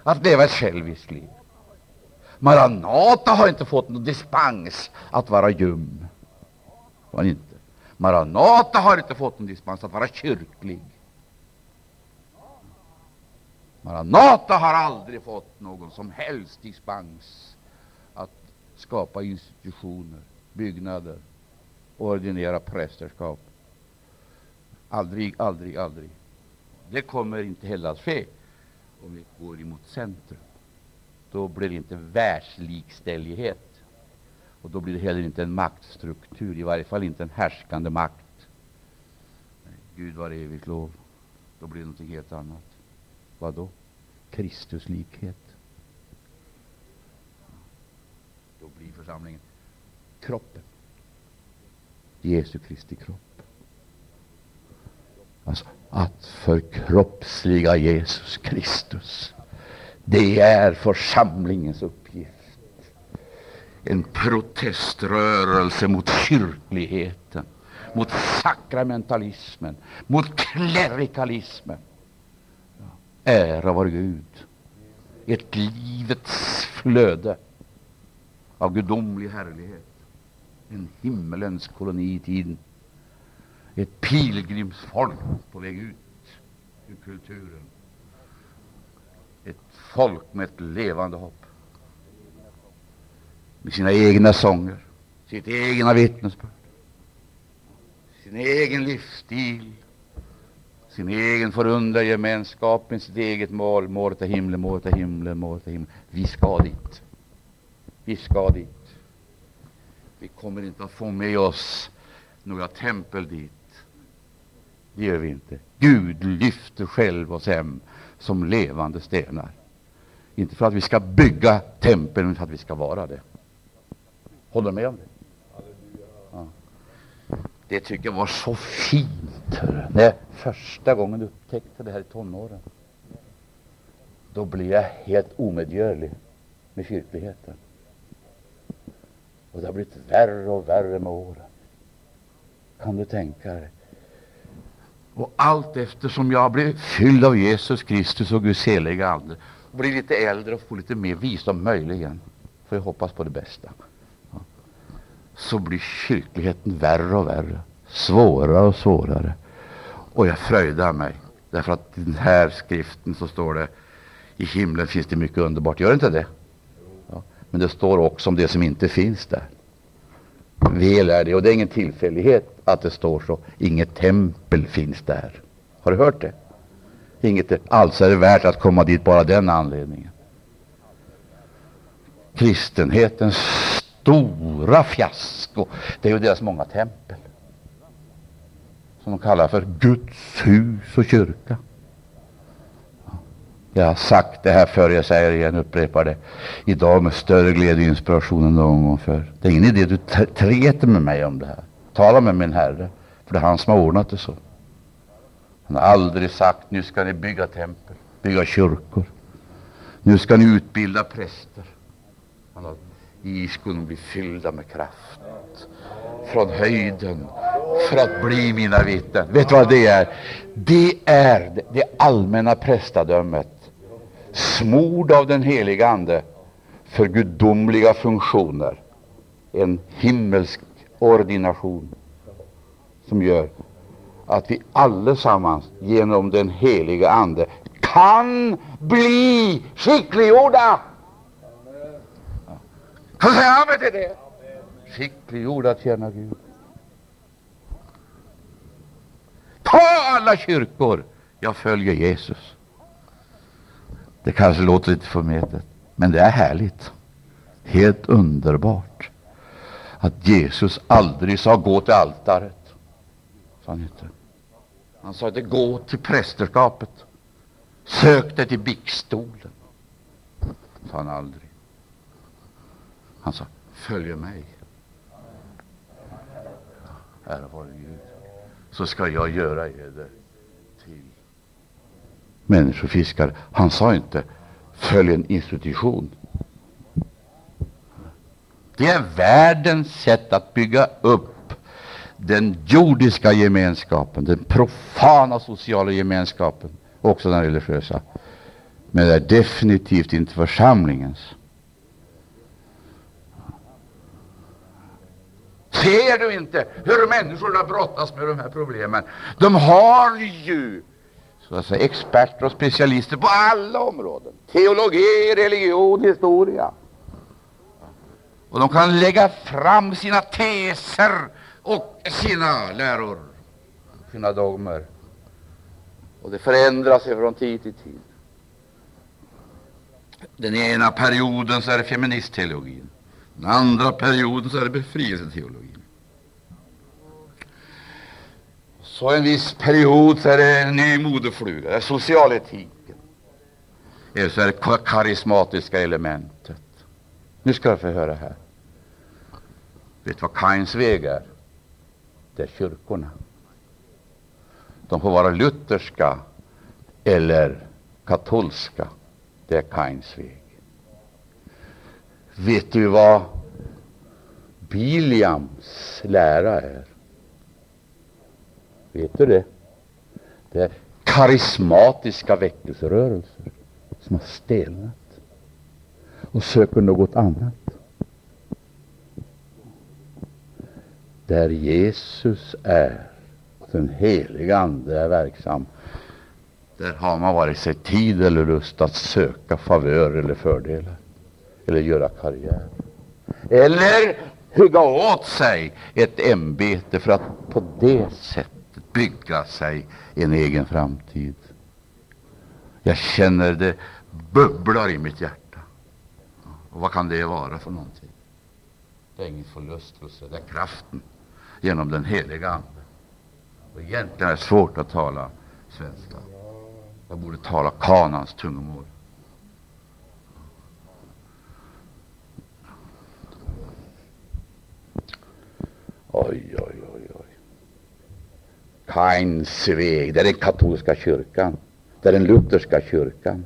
att leva ett själviskt liv. Maranata har inte fått någon dispens att vara ljum. Var inte. Maranata har inte fått någon dispens att vara kyrklig. Maranata har aldrig fått någon som helst dispens att skapa institutioner, byggnader, ordinera prästerskap. Aldrig, aldrig, aldrig. Det kommer inte heller att ske om vi går emot centrum. Då blir det inte världslikställighet. Och då blir det heller inte en maktstruktur, i varje fall inte en härskande makt. Nej, Gud var evigt lov. Då blir det något helt annat. Vad då? Kristuslikhet. Då blir församlingen kroppen. Jesu Kristi kropp. Alltså, att förkroppsliga Jesus Kristus, det är församlingens uppgift. En proteströrelse mot kyrkligheten, mot sakramentalismen, mot klerikalismen. Ära vår Gud. Ett livets flöde av gudomlig härlighet. En himmelens koloni i tiden. Ett pilgrimsfolk på väg ut ur kulturen. Ett folk med ett levande hopp. Med sina egna sånger, sitt egna vittnesbörd, sin egen livsstil, sin egen förundrade gemenskap med sitt eget mål. Målet är himlen, målet är himlen, målet är himlen. Vi ska dit. Vi ska dit. Vi kommer inte att få med oss några tempel dit. Det gör vi inte. Gud lyfter själv oss hem som levande stenar. Inte för att vi ska bygga tempel, men för att vi ska vara det. Håller du med om det? Ja. Det tycker jag var så fint. När första gången upptäckte det här i tonåren, då blev jag helt omedgörlig med kyrkligheten. Och det har blivit värre och värre med åren. Kan du tänka dig? Och allt eftersom jag blir fylld av Jesus Kristus och Guds heliga Ande, blir lite äldre och får lite mer visdom, möjligen, får jag hoppas på det bästa så blir kyrkligheten värre och värre, svårare och svårare. Och jag fröjdar mig, därför att i den här skriften så står det i himlen finns det mycket underbart. Gör det inte det? Ja. Men det står också om det som inte finns där. Väl är det, och det är ingen tillfällighet att det står så. Inget tempel finns där. Har du hört det? Inget, alltså är det värt att komma dit bara den anledningen. Kristenhetens stora fiasko, det är ju deras många tempel. Som de kallar för Guds hus och kyrka. Jag har sagt det här förr, jag säger det igen, upprepar det idag med större glädje och inspiration än någon gång förr. Det är ingen idé du träter med mig om det här. Tala med min Herre, för det är han som har ordnat det så. Han har aldrig sagt nu ska ni bygga tempel, bygga kyrkor. Nu ska ni utbilda präster. Han har, i ska bli fyllda med kraft från höjden för att bli mina vittnen. Vet du vad det är? Det är det allmänna prästadömet smord av den heliga Ande för gudomliga funktioner, en himmelsk ordination som gör att vi allesammans genom den heliga Ande kan bli skickliggjorda. Kan du säga amen till det? Skickliggjorda att tjäna Gud. Ta alla kyrkor. Jag följer Jesus. Det kanske låter lite förmätet, men det är härligt. Helt underbart att Jesus aldrig sa gå till altaret. Sa han inte. Han sa inte gå till prästerskapet. Sök dig till biktstolen. Sa han aldrig. Han sa följ mig. Ära vare Gud. Så ska jag göra eder till människofiskare. Han sa inte följ en institution. Det är världens sätt att bygga upp den jordiska gemenskapen, den profana sociala gemenskapen, också den religiösa. Men det är definitivt inte församlingens. Ser du inte hur människorna brottas med de här problemen? De har ju så att säga, experter och specialister på alla områden. Teologi, religion, historia. Och de kan lägga fram sina teser och sina läror, sina dogmer. Och det förändrar sig från tid till tid. Den ena perioden så är det feministteologin. Den andra perioden så är det befrielseteologin. Så en viss period så är det en ny modefluga, det är socialetiken. Eller så är det karismatiska elementet. Nu ska jag få höra här. Vet du vad Kains väg är? Det är kyrkorna. De får vara lutherska eller katolska. Det är Kains väg. Vet du vad Biliams lära är? Vet du det? Det är karismatiska väckelserörelser som har stelnat och söker något annat. Där Jesus är och den heliga Ande är verksam, där har man vare sig tid eller lust att söka favör eller fördelar eller göra karriär eller hugga åt sig ett ämbete för att på det sättet bygga sig en egen framtid. Jag känner det bubblar i mitt hjärta. Och vad kan det vara för någonting? Det är ingen förlustelse, det är kraften genom den heliga Ande. Och egentligen är det svårt att tala svenska. Jag borde tala kanans tungomål. Oj, oj, oj, oj. Kains det är den katolska kyrkan. Det är den lutherska kyrkan.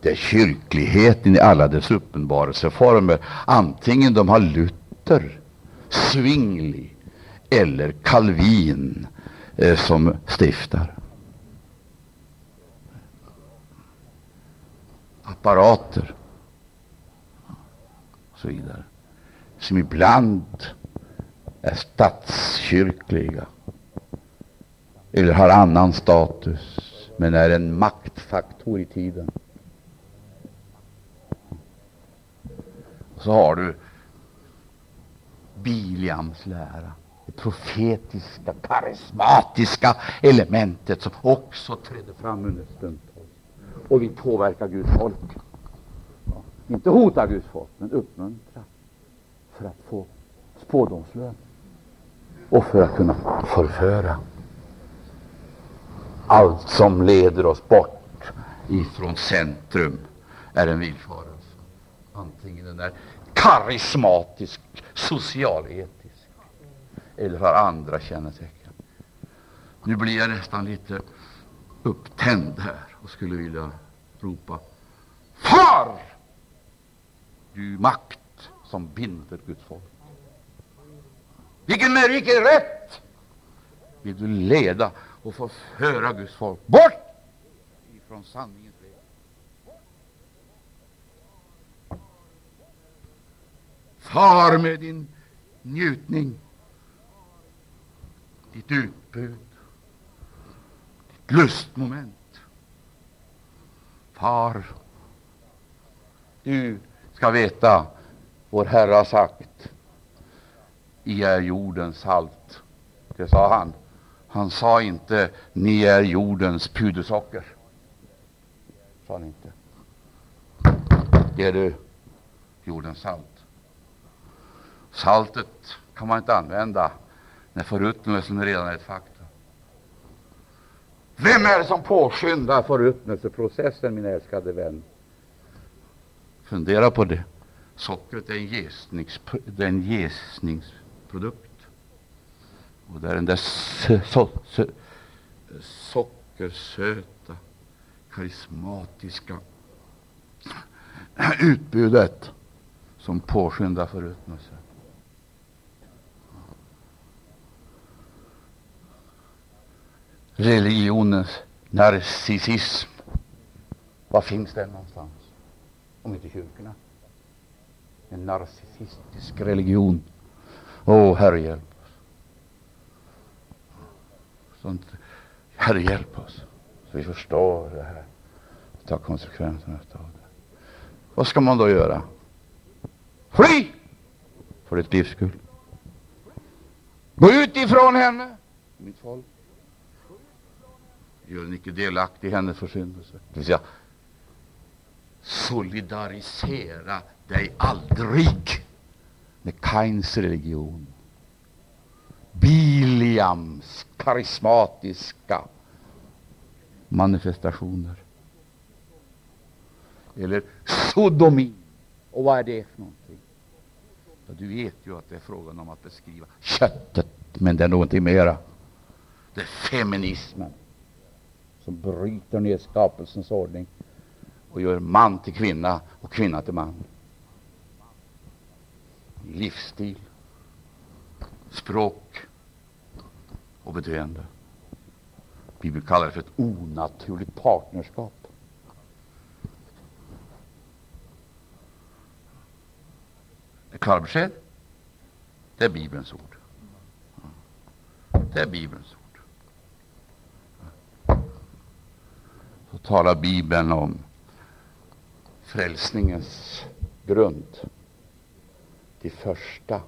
Det är kyrkligheten i alla dess uppenbarelseformer, antingen de har Luther, Zwingli eller Calvin eh, som stiftar. Apparater och så vidare, som ibland är statskyrkliga eller har annan status, men är en maktfaktor i tiden. Så har du Biliams lära, det profetiska, karismatiska elementet som också trädde fram under stundtals och vill påverka Guds folk. Inte hota Guds folk, men uppmuntra för att få spådomslön och för att kunna förföra allt som leder oss bort ifrån centrum är en villfarelse. Antingen den är karismatisk, socialetisk eller har andra kännetecken. Nu blir jag nästan lite upptänd här och skulle vilja ropa Far! Du makt som binder Guds folk. Vilken med är rätt vill du leda och få föra Guds folk bort ifrån sanningens väg? Far med din njutning. ditt utbud, ditt lustmoment. Far, du ska veta, vår Herre har sagt, i är jordens salt. Det sa han. Han sa inte, ni är jordens pudersocker. Sa han inte. Det är du, jordens salt. Saltet kan man inte använda när förruttnelsen redan är ett faktum. Vem är det som påskyndar förruttnelseprocessen, min älskade vän? Fundera på det. Sockret är en, jäsnings, det är en produkt. Och det är den där so, so, sockersöta, karismatiska utbudet som påskyndar förruttnelsen. Religionens narcissism, var finns den någonstans? Om inte kyrkorna. En narcissistisk religion. Åh, oh, Herre hjälp oss. Sånt. Herre hjälp oss, så vi förstår det här och tar konsekvenserna av det. Vad ska man då göra? Fly för ditt livs skull. Gå ut ifrån henne, mitt folk. Gör en icke delaktig i hennes försyndelse. Det vill säga, solidarisera dig aldrig med Kains religion. Biliams karismatiska manifestationer. Eller sodomi. Och vad är det för någonting? Ja, du vet ju att det är frågan om att beskriva köttet, men det är någonting mera. Det är feminismen som bryter ner skapelsens ordning och gör man till kvinna och kvinna till man. Livsstil, språk och beteende. Bibeln kallar det för ett onaturligt partnerskap. Är klara besked. Det är Bibelns ord. Det är Bibelns ord. Så talar Bibeln om frälsningens grund. Det första.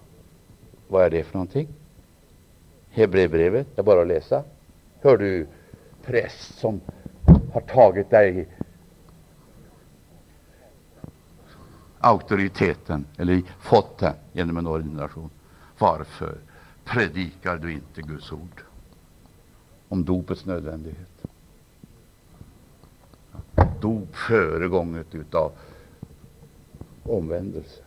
Vad är det för någonting? Hebreerbrevet, det är bara att läsa. Hör du präst som har tagit dig auktoriteten, eller fått den genom en ordination. Varför predikar du inte Guds ord om dopets nödvändighet? Dop föregånget utav omvändelse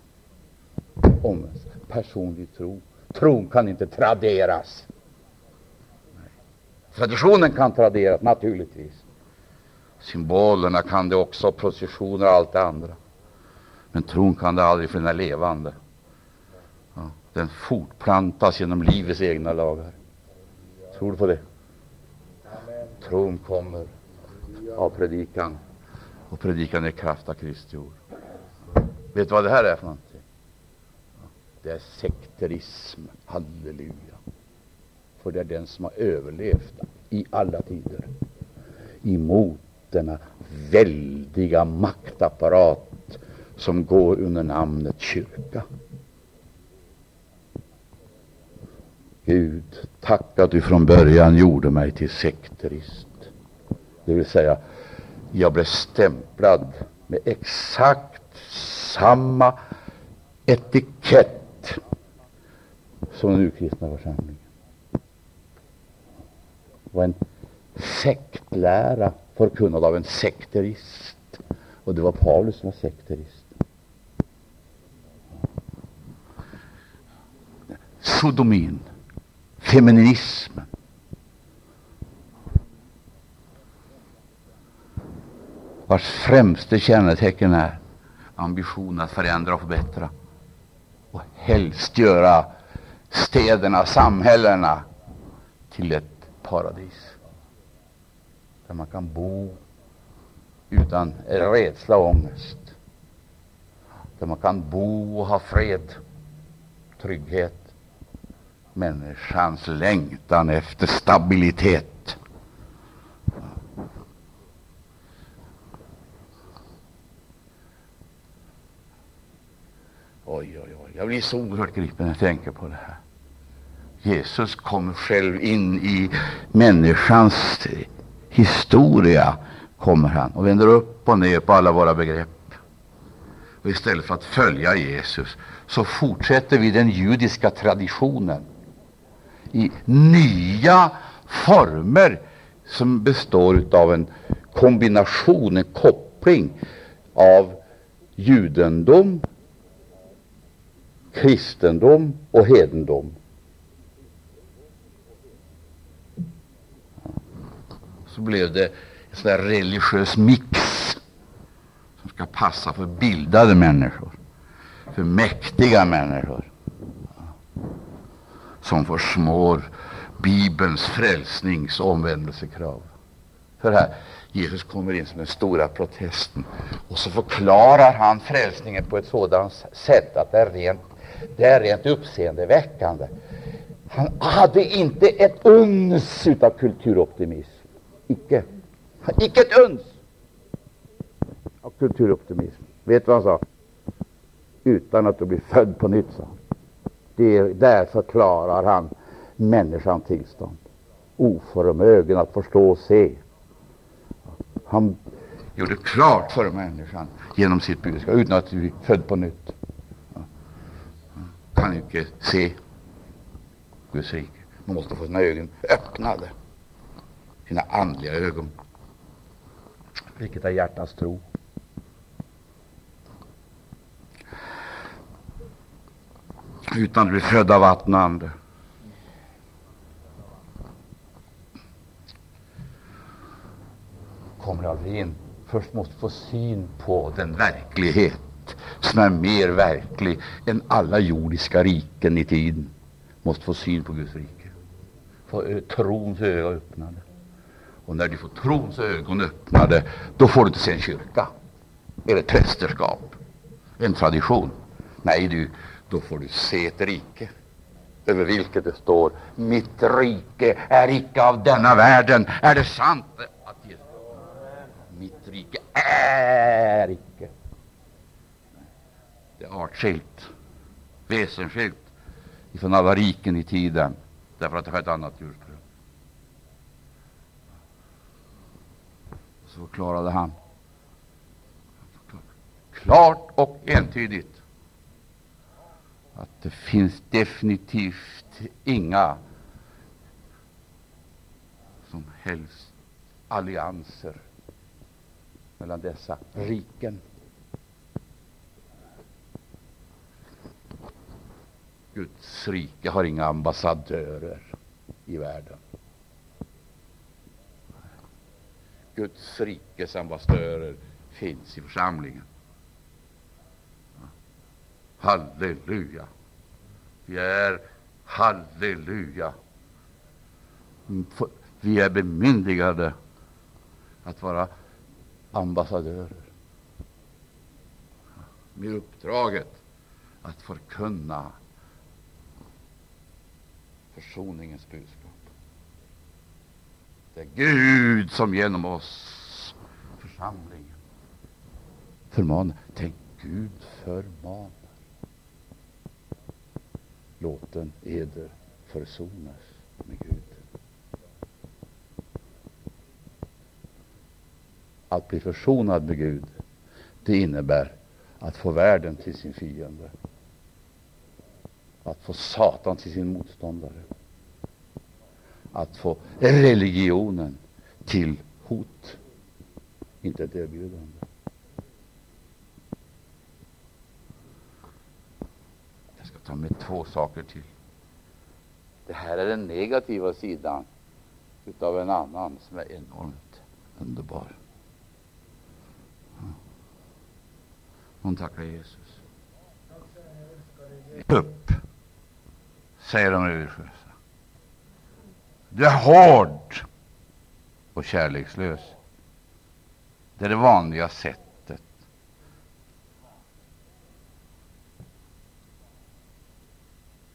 om Personlig tro. Tron kan inte traderas. Traditionen kan traderas, naturligtvis. Symbolerna kan det också, processioner och allt det andra. Men tron kan det aldrig, för den är levande. Ja, den fortplantas genom livets egna lagar. Tror du på det? Tron kommer av predikan, och predikan är kraft av Kristi ord. Vet du vad det här är för något? Det är sekterism. Halleluja. För det är den som har överlevt i alla tider emot denna väldiga maktapparat som går under namnet kyrka. Gud, tack att du från början gjorde mig till sekterist. Det vill säga, jag blev stämplad med exakt samma etikett som den urkristna församlingen. Det var en sektlära förkunnad av en sekterist. Och det var Paulus som var sekterist. Sodomin, feminismen, vars främste kännetecken är ambition att förändra och förbättra och helst göra städerna, samhällena till ett paradis där man kan bo utan rädsla och ångest. Där man kan bo och ha fred, trygghet, människans längtan efter stabilitet. Oj, oj, oj. Jag blir så oerhört gripen när jag tänker på det här. Jesus kom själv in i människans historia, kommer han och vänder upp och ner på alla våra begrepp. Och istället för att följa Jesus så fortsätter vi den judiska traditionen i nya former som består av en kombination, en koppling av judendom, kristendom och hedendom. Så blev det en sån religiös mix som ska passa för bildade människor, för mäktiga människor som försmår Bibelns frälsnings och omvändelsekrav. För här, Jesus kommer in som den stora protesten och så förklarar han frälsningen på ett sådant sätt att det är rent, det är rent uppseendeväckande. Han hade inte ett uns av kulturoptimism. Icke. Icke ett uns av kulturoptimism. Vet du vad han sa? Utan att du blir född på nytt, sa det, Där förklarar han människans tillstånd. Oförmögen att förstå och se. Han gjorde klart för människan genom sitt budskap, utan att bli född på nytt. Kan inte se Guds rike. Man måste få sina ögon öppnade, sina andliga ögon. Vilket är hjärtats tro. Utan att bli född av vatten och ande. kommer aldrig in. Först måste få syn på den verklighet som är mer verklig än alla jordiska riken i tiden. Måste få syn på Guds rike. Få eh, trons öga öppnade. Och när du får trons ögon öppnade, då får du inte se en kyrka eller ett prästerskap, en tradition. Nej, du, då får du se ett rike över vilket det står Mitt rike är icke av denna världen. Är det sant att Jesus Mitt rike är icke Det är artskilt, väsensskilt ifrån alla riken i tiden, därför att det har ett annat ursprung. Så förklarade han klart och entydigt att det finns definitivt inga som helst allianser mellan dessa riken. Guds rike har inga ambassadörer i världen. Guds rikes ambassadörer finns i församlingen. Halleluja! Vi är, halleluja, mm, vi är bemyndigade att vara ambassadörer med uppdraget att förkunna försoningens budskap. Det är Gud som genom oss, församlingen, förmanar. Tänk, Gud förmanar. Låten eder försonas med Gud. Att bli försonad med Gud, det innebär att få världen till sin fiende. Att få Satan till sin motståndare. Att få religionen till hot, inte ett erbjudande. Jag ska ta med två saker till. Det här är den negativa sidan utav en annan som är enormt underbar. Hon tackar Jesus. Upp, säger de religiösa. Du är hård och kärlekslös. Det är det vanliga sättet.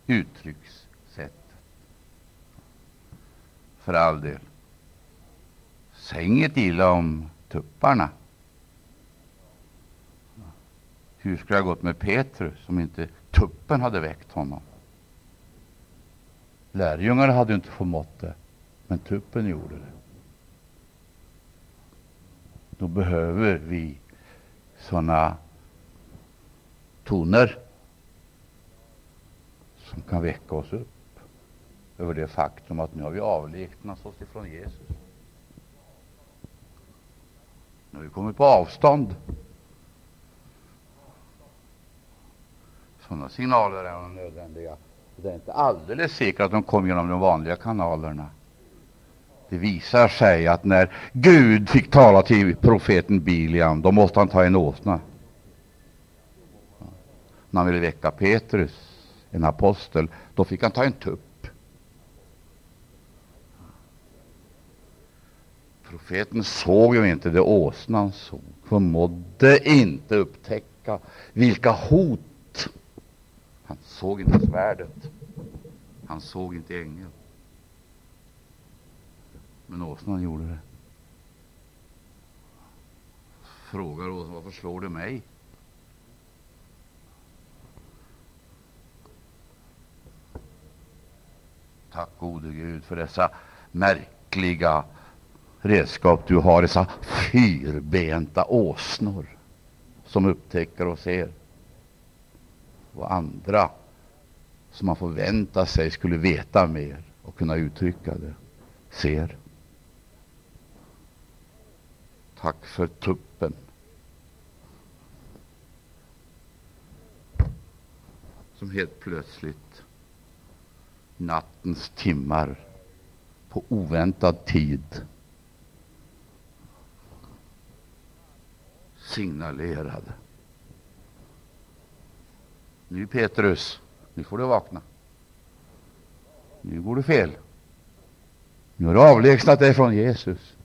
Uttryckssättet. för all del. Säg inget illa om tupparna. Hur skulle det ha gått med Petrus om inte tuppen hade väckt honom? Lärjungarna hade inte förmått det, men tuppen gjorde det. Då behöver vi sådana toner som kan väcka oss upp över det faktum att nu har vi avlägsnat oss ifrån Jesus. Nu har vi kommit på avstånd. Sådana signaler är nödvändiga. Det är inte alldeles säkert att de kom genom de vanliga kanalerna. Det visar sig att när Gud fick tala till profeten Biliam, då måste han ta en åsna. När han ville väcka Petrus, en apostel, då fick han ta en tupp. Profeten såg ju inte det åsnan såg, förmådde inte upptäcka vilka hot. Han såg inte svärdet, han såg inte ängeln. Men åsnan gjorde det. Frågar åsnan, varför slår du mig? Tack gode Gud för dessa märkliga redskap du har, dessa fyrbenta åsnor som upptäcker och ser vad andra som man förväntar sig skulle veta mer och kunna uttrycka det, ser. Tack för tuppen. Som helt plötsligt, nattens timmar, på oväntad tid signalerade. Nu Petrus, nu får du vakna. Nu går du fel. Nu har du avlägsnat dig från Jesus.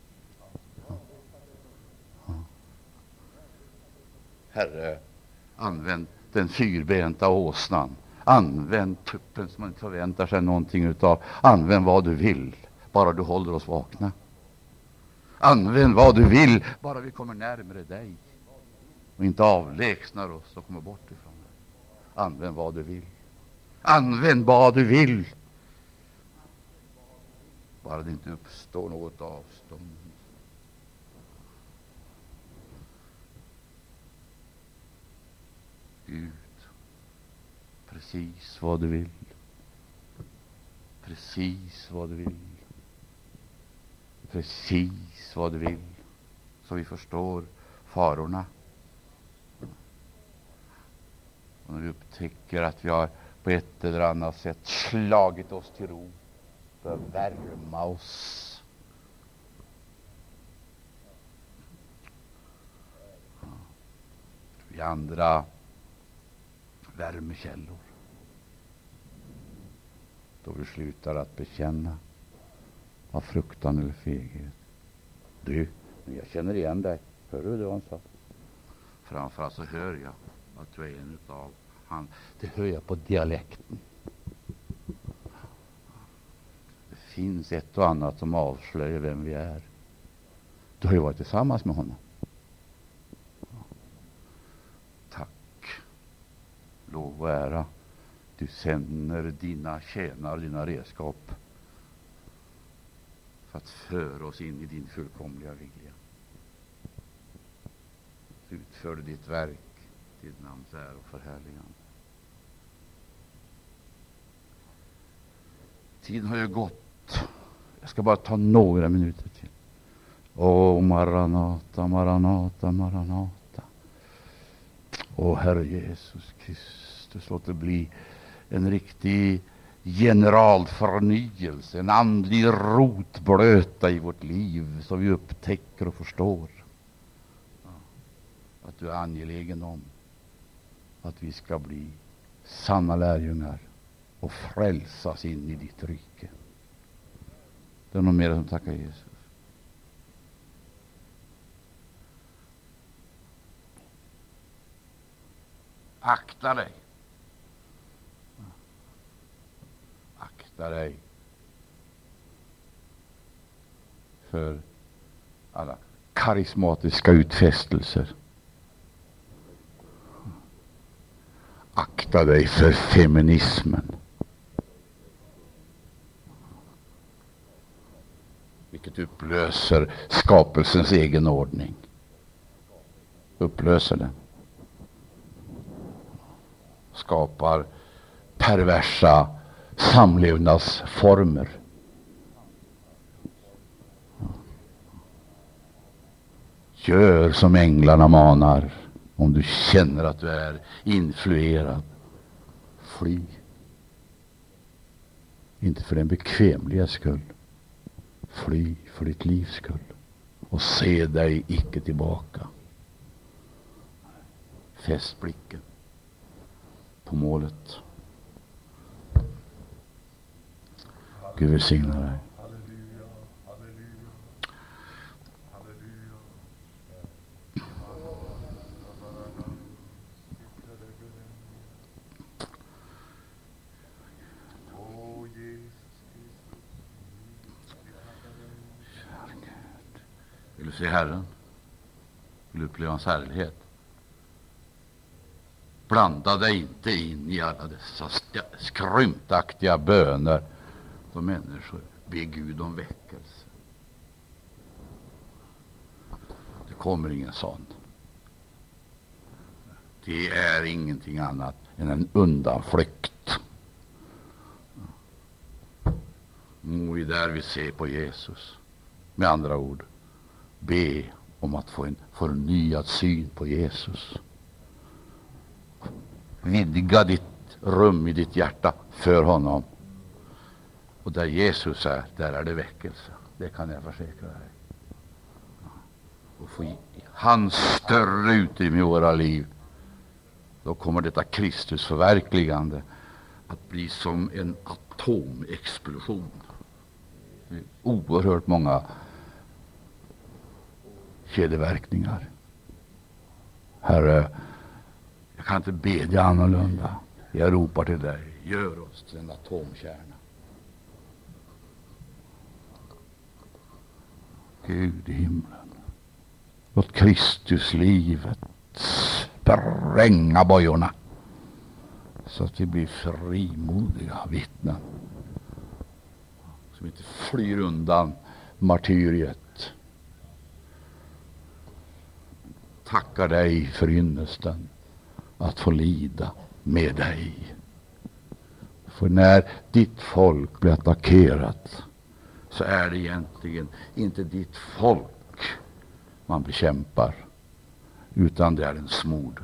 Herre, använd den fyrbenta åsnan. Använd tuppen som man inte förväntar sig någonting utav. Använd vad du vill, bara du håller oss vakna. Använd vad du vill, bara vi kommer närmare dig och inte avlägsnar oss och kommer bort ifrån dig. Använd vad du vill. Använd vad du vill. Bara det inte uppstår något avstånd. Gud, precis vad du vill. Precis vad du vill. Precis vad du vill. Så vi förstår farorna. Och när vi upptäcker att vi har på ett eller annat sätt slagit oss till ro för att värma oss vi andra värmekällor. Då vi slutar att bekänna av fruktan eller feghet. Du, jag känner igen dig. Hör du det han sa? Framförallt så hör jag att du är en utav han. Det hör jag på dialekten. Det finns ett och annat som avslöjar vem vi är. Du har ju varit tillsammans med honom. Tack, lov och ära. Du sänder dina tjänare, dina redskap för att föra oss in i din fullkomliga vilja. Utför ditt verk ditt namns ära och förhärligande. Tiden har ju gått. Jag ska bara ta några minuter till. Åh, Maranata, Maranata, Maranata. Åh, Herre Jesus Kristus, låt det bli en riktig generalförnyelse, en andlig rotblöta i vårt liv, så vi upptäcker och förstår att du är angelägen om att vi ska bli sanna lärjungar och frälsas in i ditt rike. Det är någon mer som tackar Jesus. Akta dig. Akta dig för alla karismatiska utfästelser. Akta dig för feminismen. Vilket upplöser skapelsens egen ordning. Upplöser den. Skapar perversa samlevnadsformer. Gör som änglarna manar om du känner att du är influerad. Fly. Inte för den bekvämliga skull. Fly för ditt livs skull. Och se dig icke tillbaka. Fäst blicken på målet. Gud välsigne dig. Se Herren? Vill du uppleva hans härlighet? Blanda dig inte in i alla dessa skrymtaktiga böner då människor ber Gud om väckelse. Det kommer ingen sån. Det är ingenting annat än en undanflykt. Må vi där vi ser på Jesus. Med andra ord, be om att få en förnyad syn på Jesus. Vidga ditt rum i ditt hjärta för honom. Och där Jesus är, där är det väckelse. Det kan jag försäkra dig. Och få hans större utrymme i våra liv. Då kommer detta Kristusförverkligande att bli som en atomexplosion. Oerhört många kedjeverkningar. Herre, jag kan inte bedja annorlunda. Jag ropar till dig, gör oss till en atomkärna. Gud i himlen, låt Kristuslivet spränga bojorna så att vi blir frimodiga vittnen som inte flyr undan martyriet tackar dig för ynnesten att få lida med dig. För när ditt folk blir attackerat så är det egentligen inte ditt folk man bekämpar, utan det är en smord.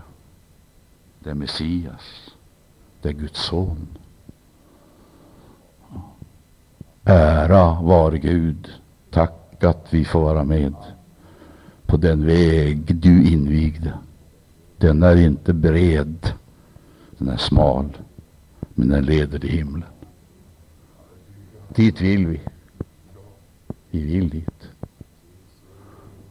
Det är Messias. Det är Guds son. Ära var Gud. Tack att vi får vara med på den väg du invigde. Den är inte bred, den är smal, men den leder till himlen. Dit vill vi. Vi vill dit.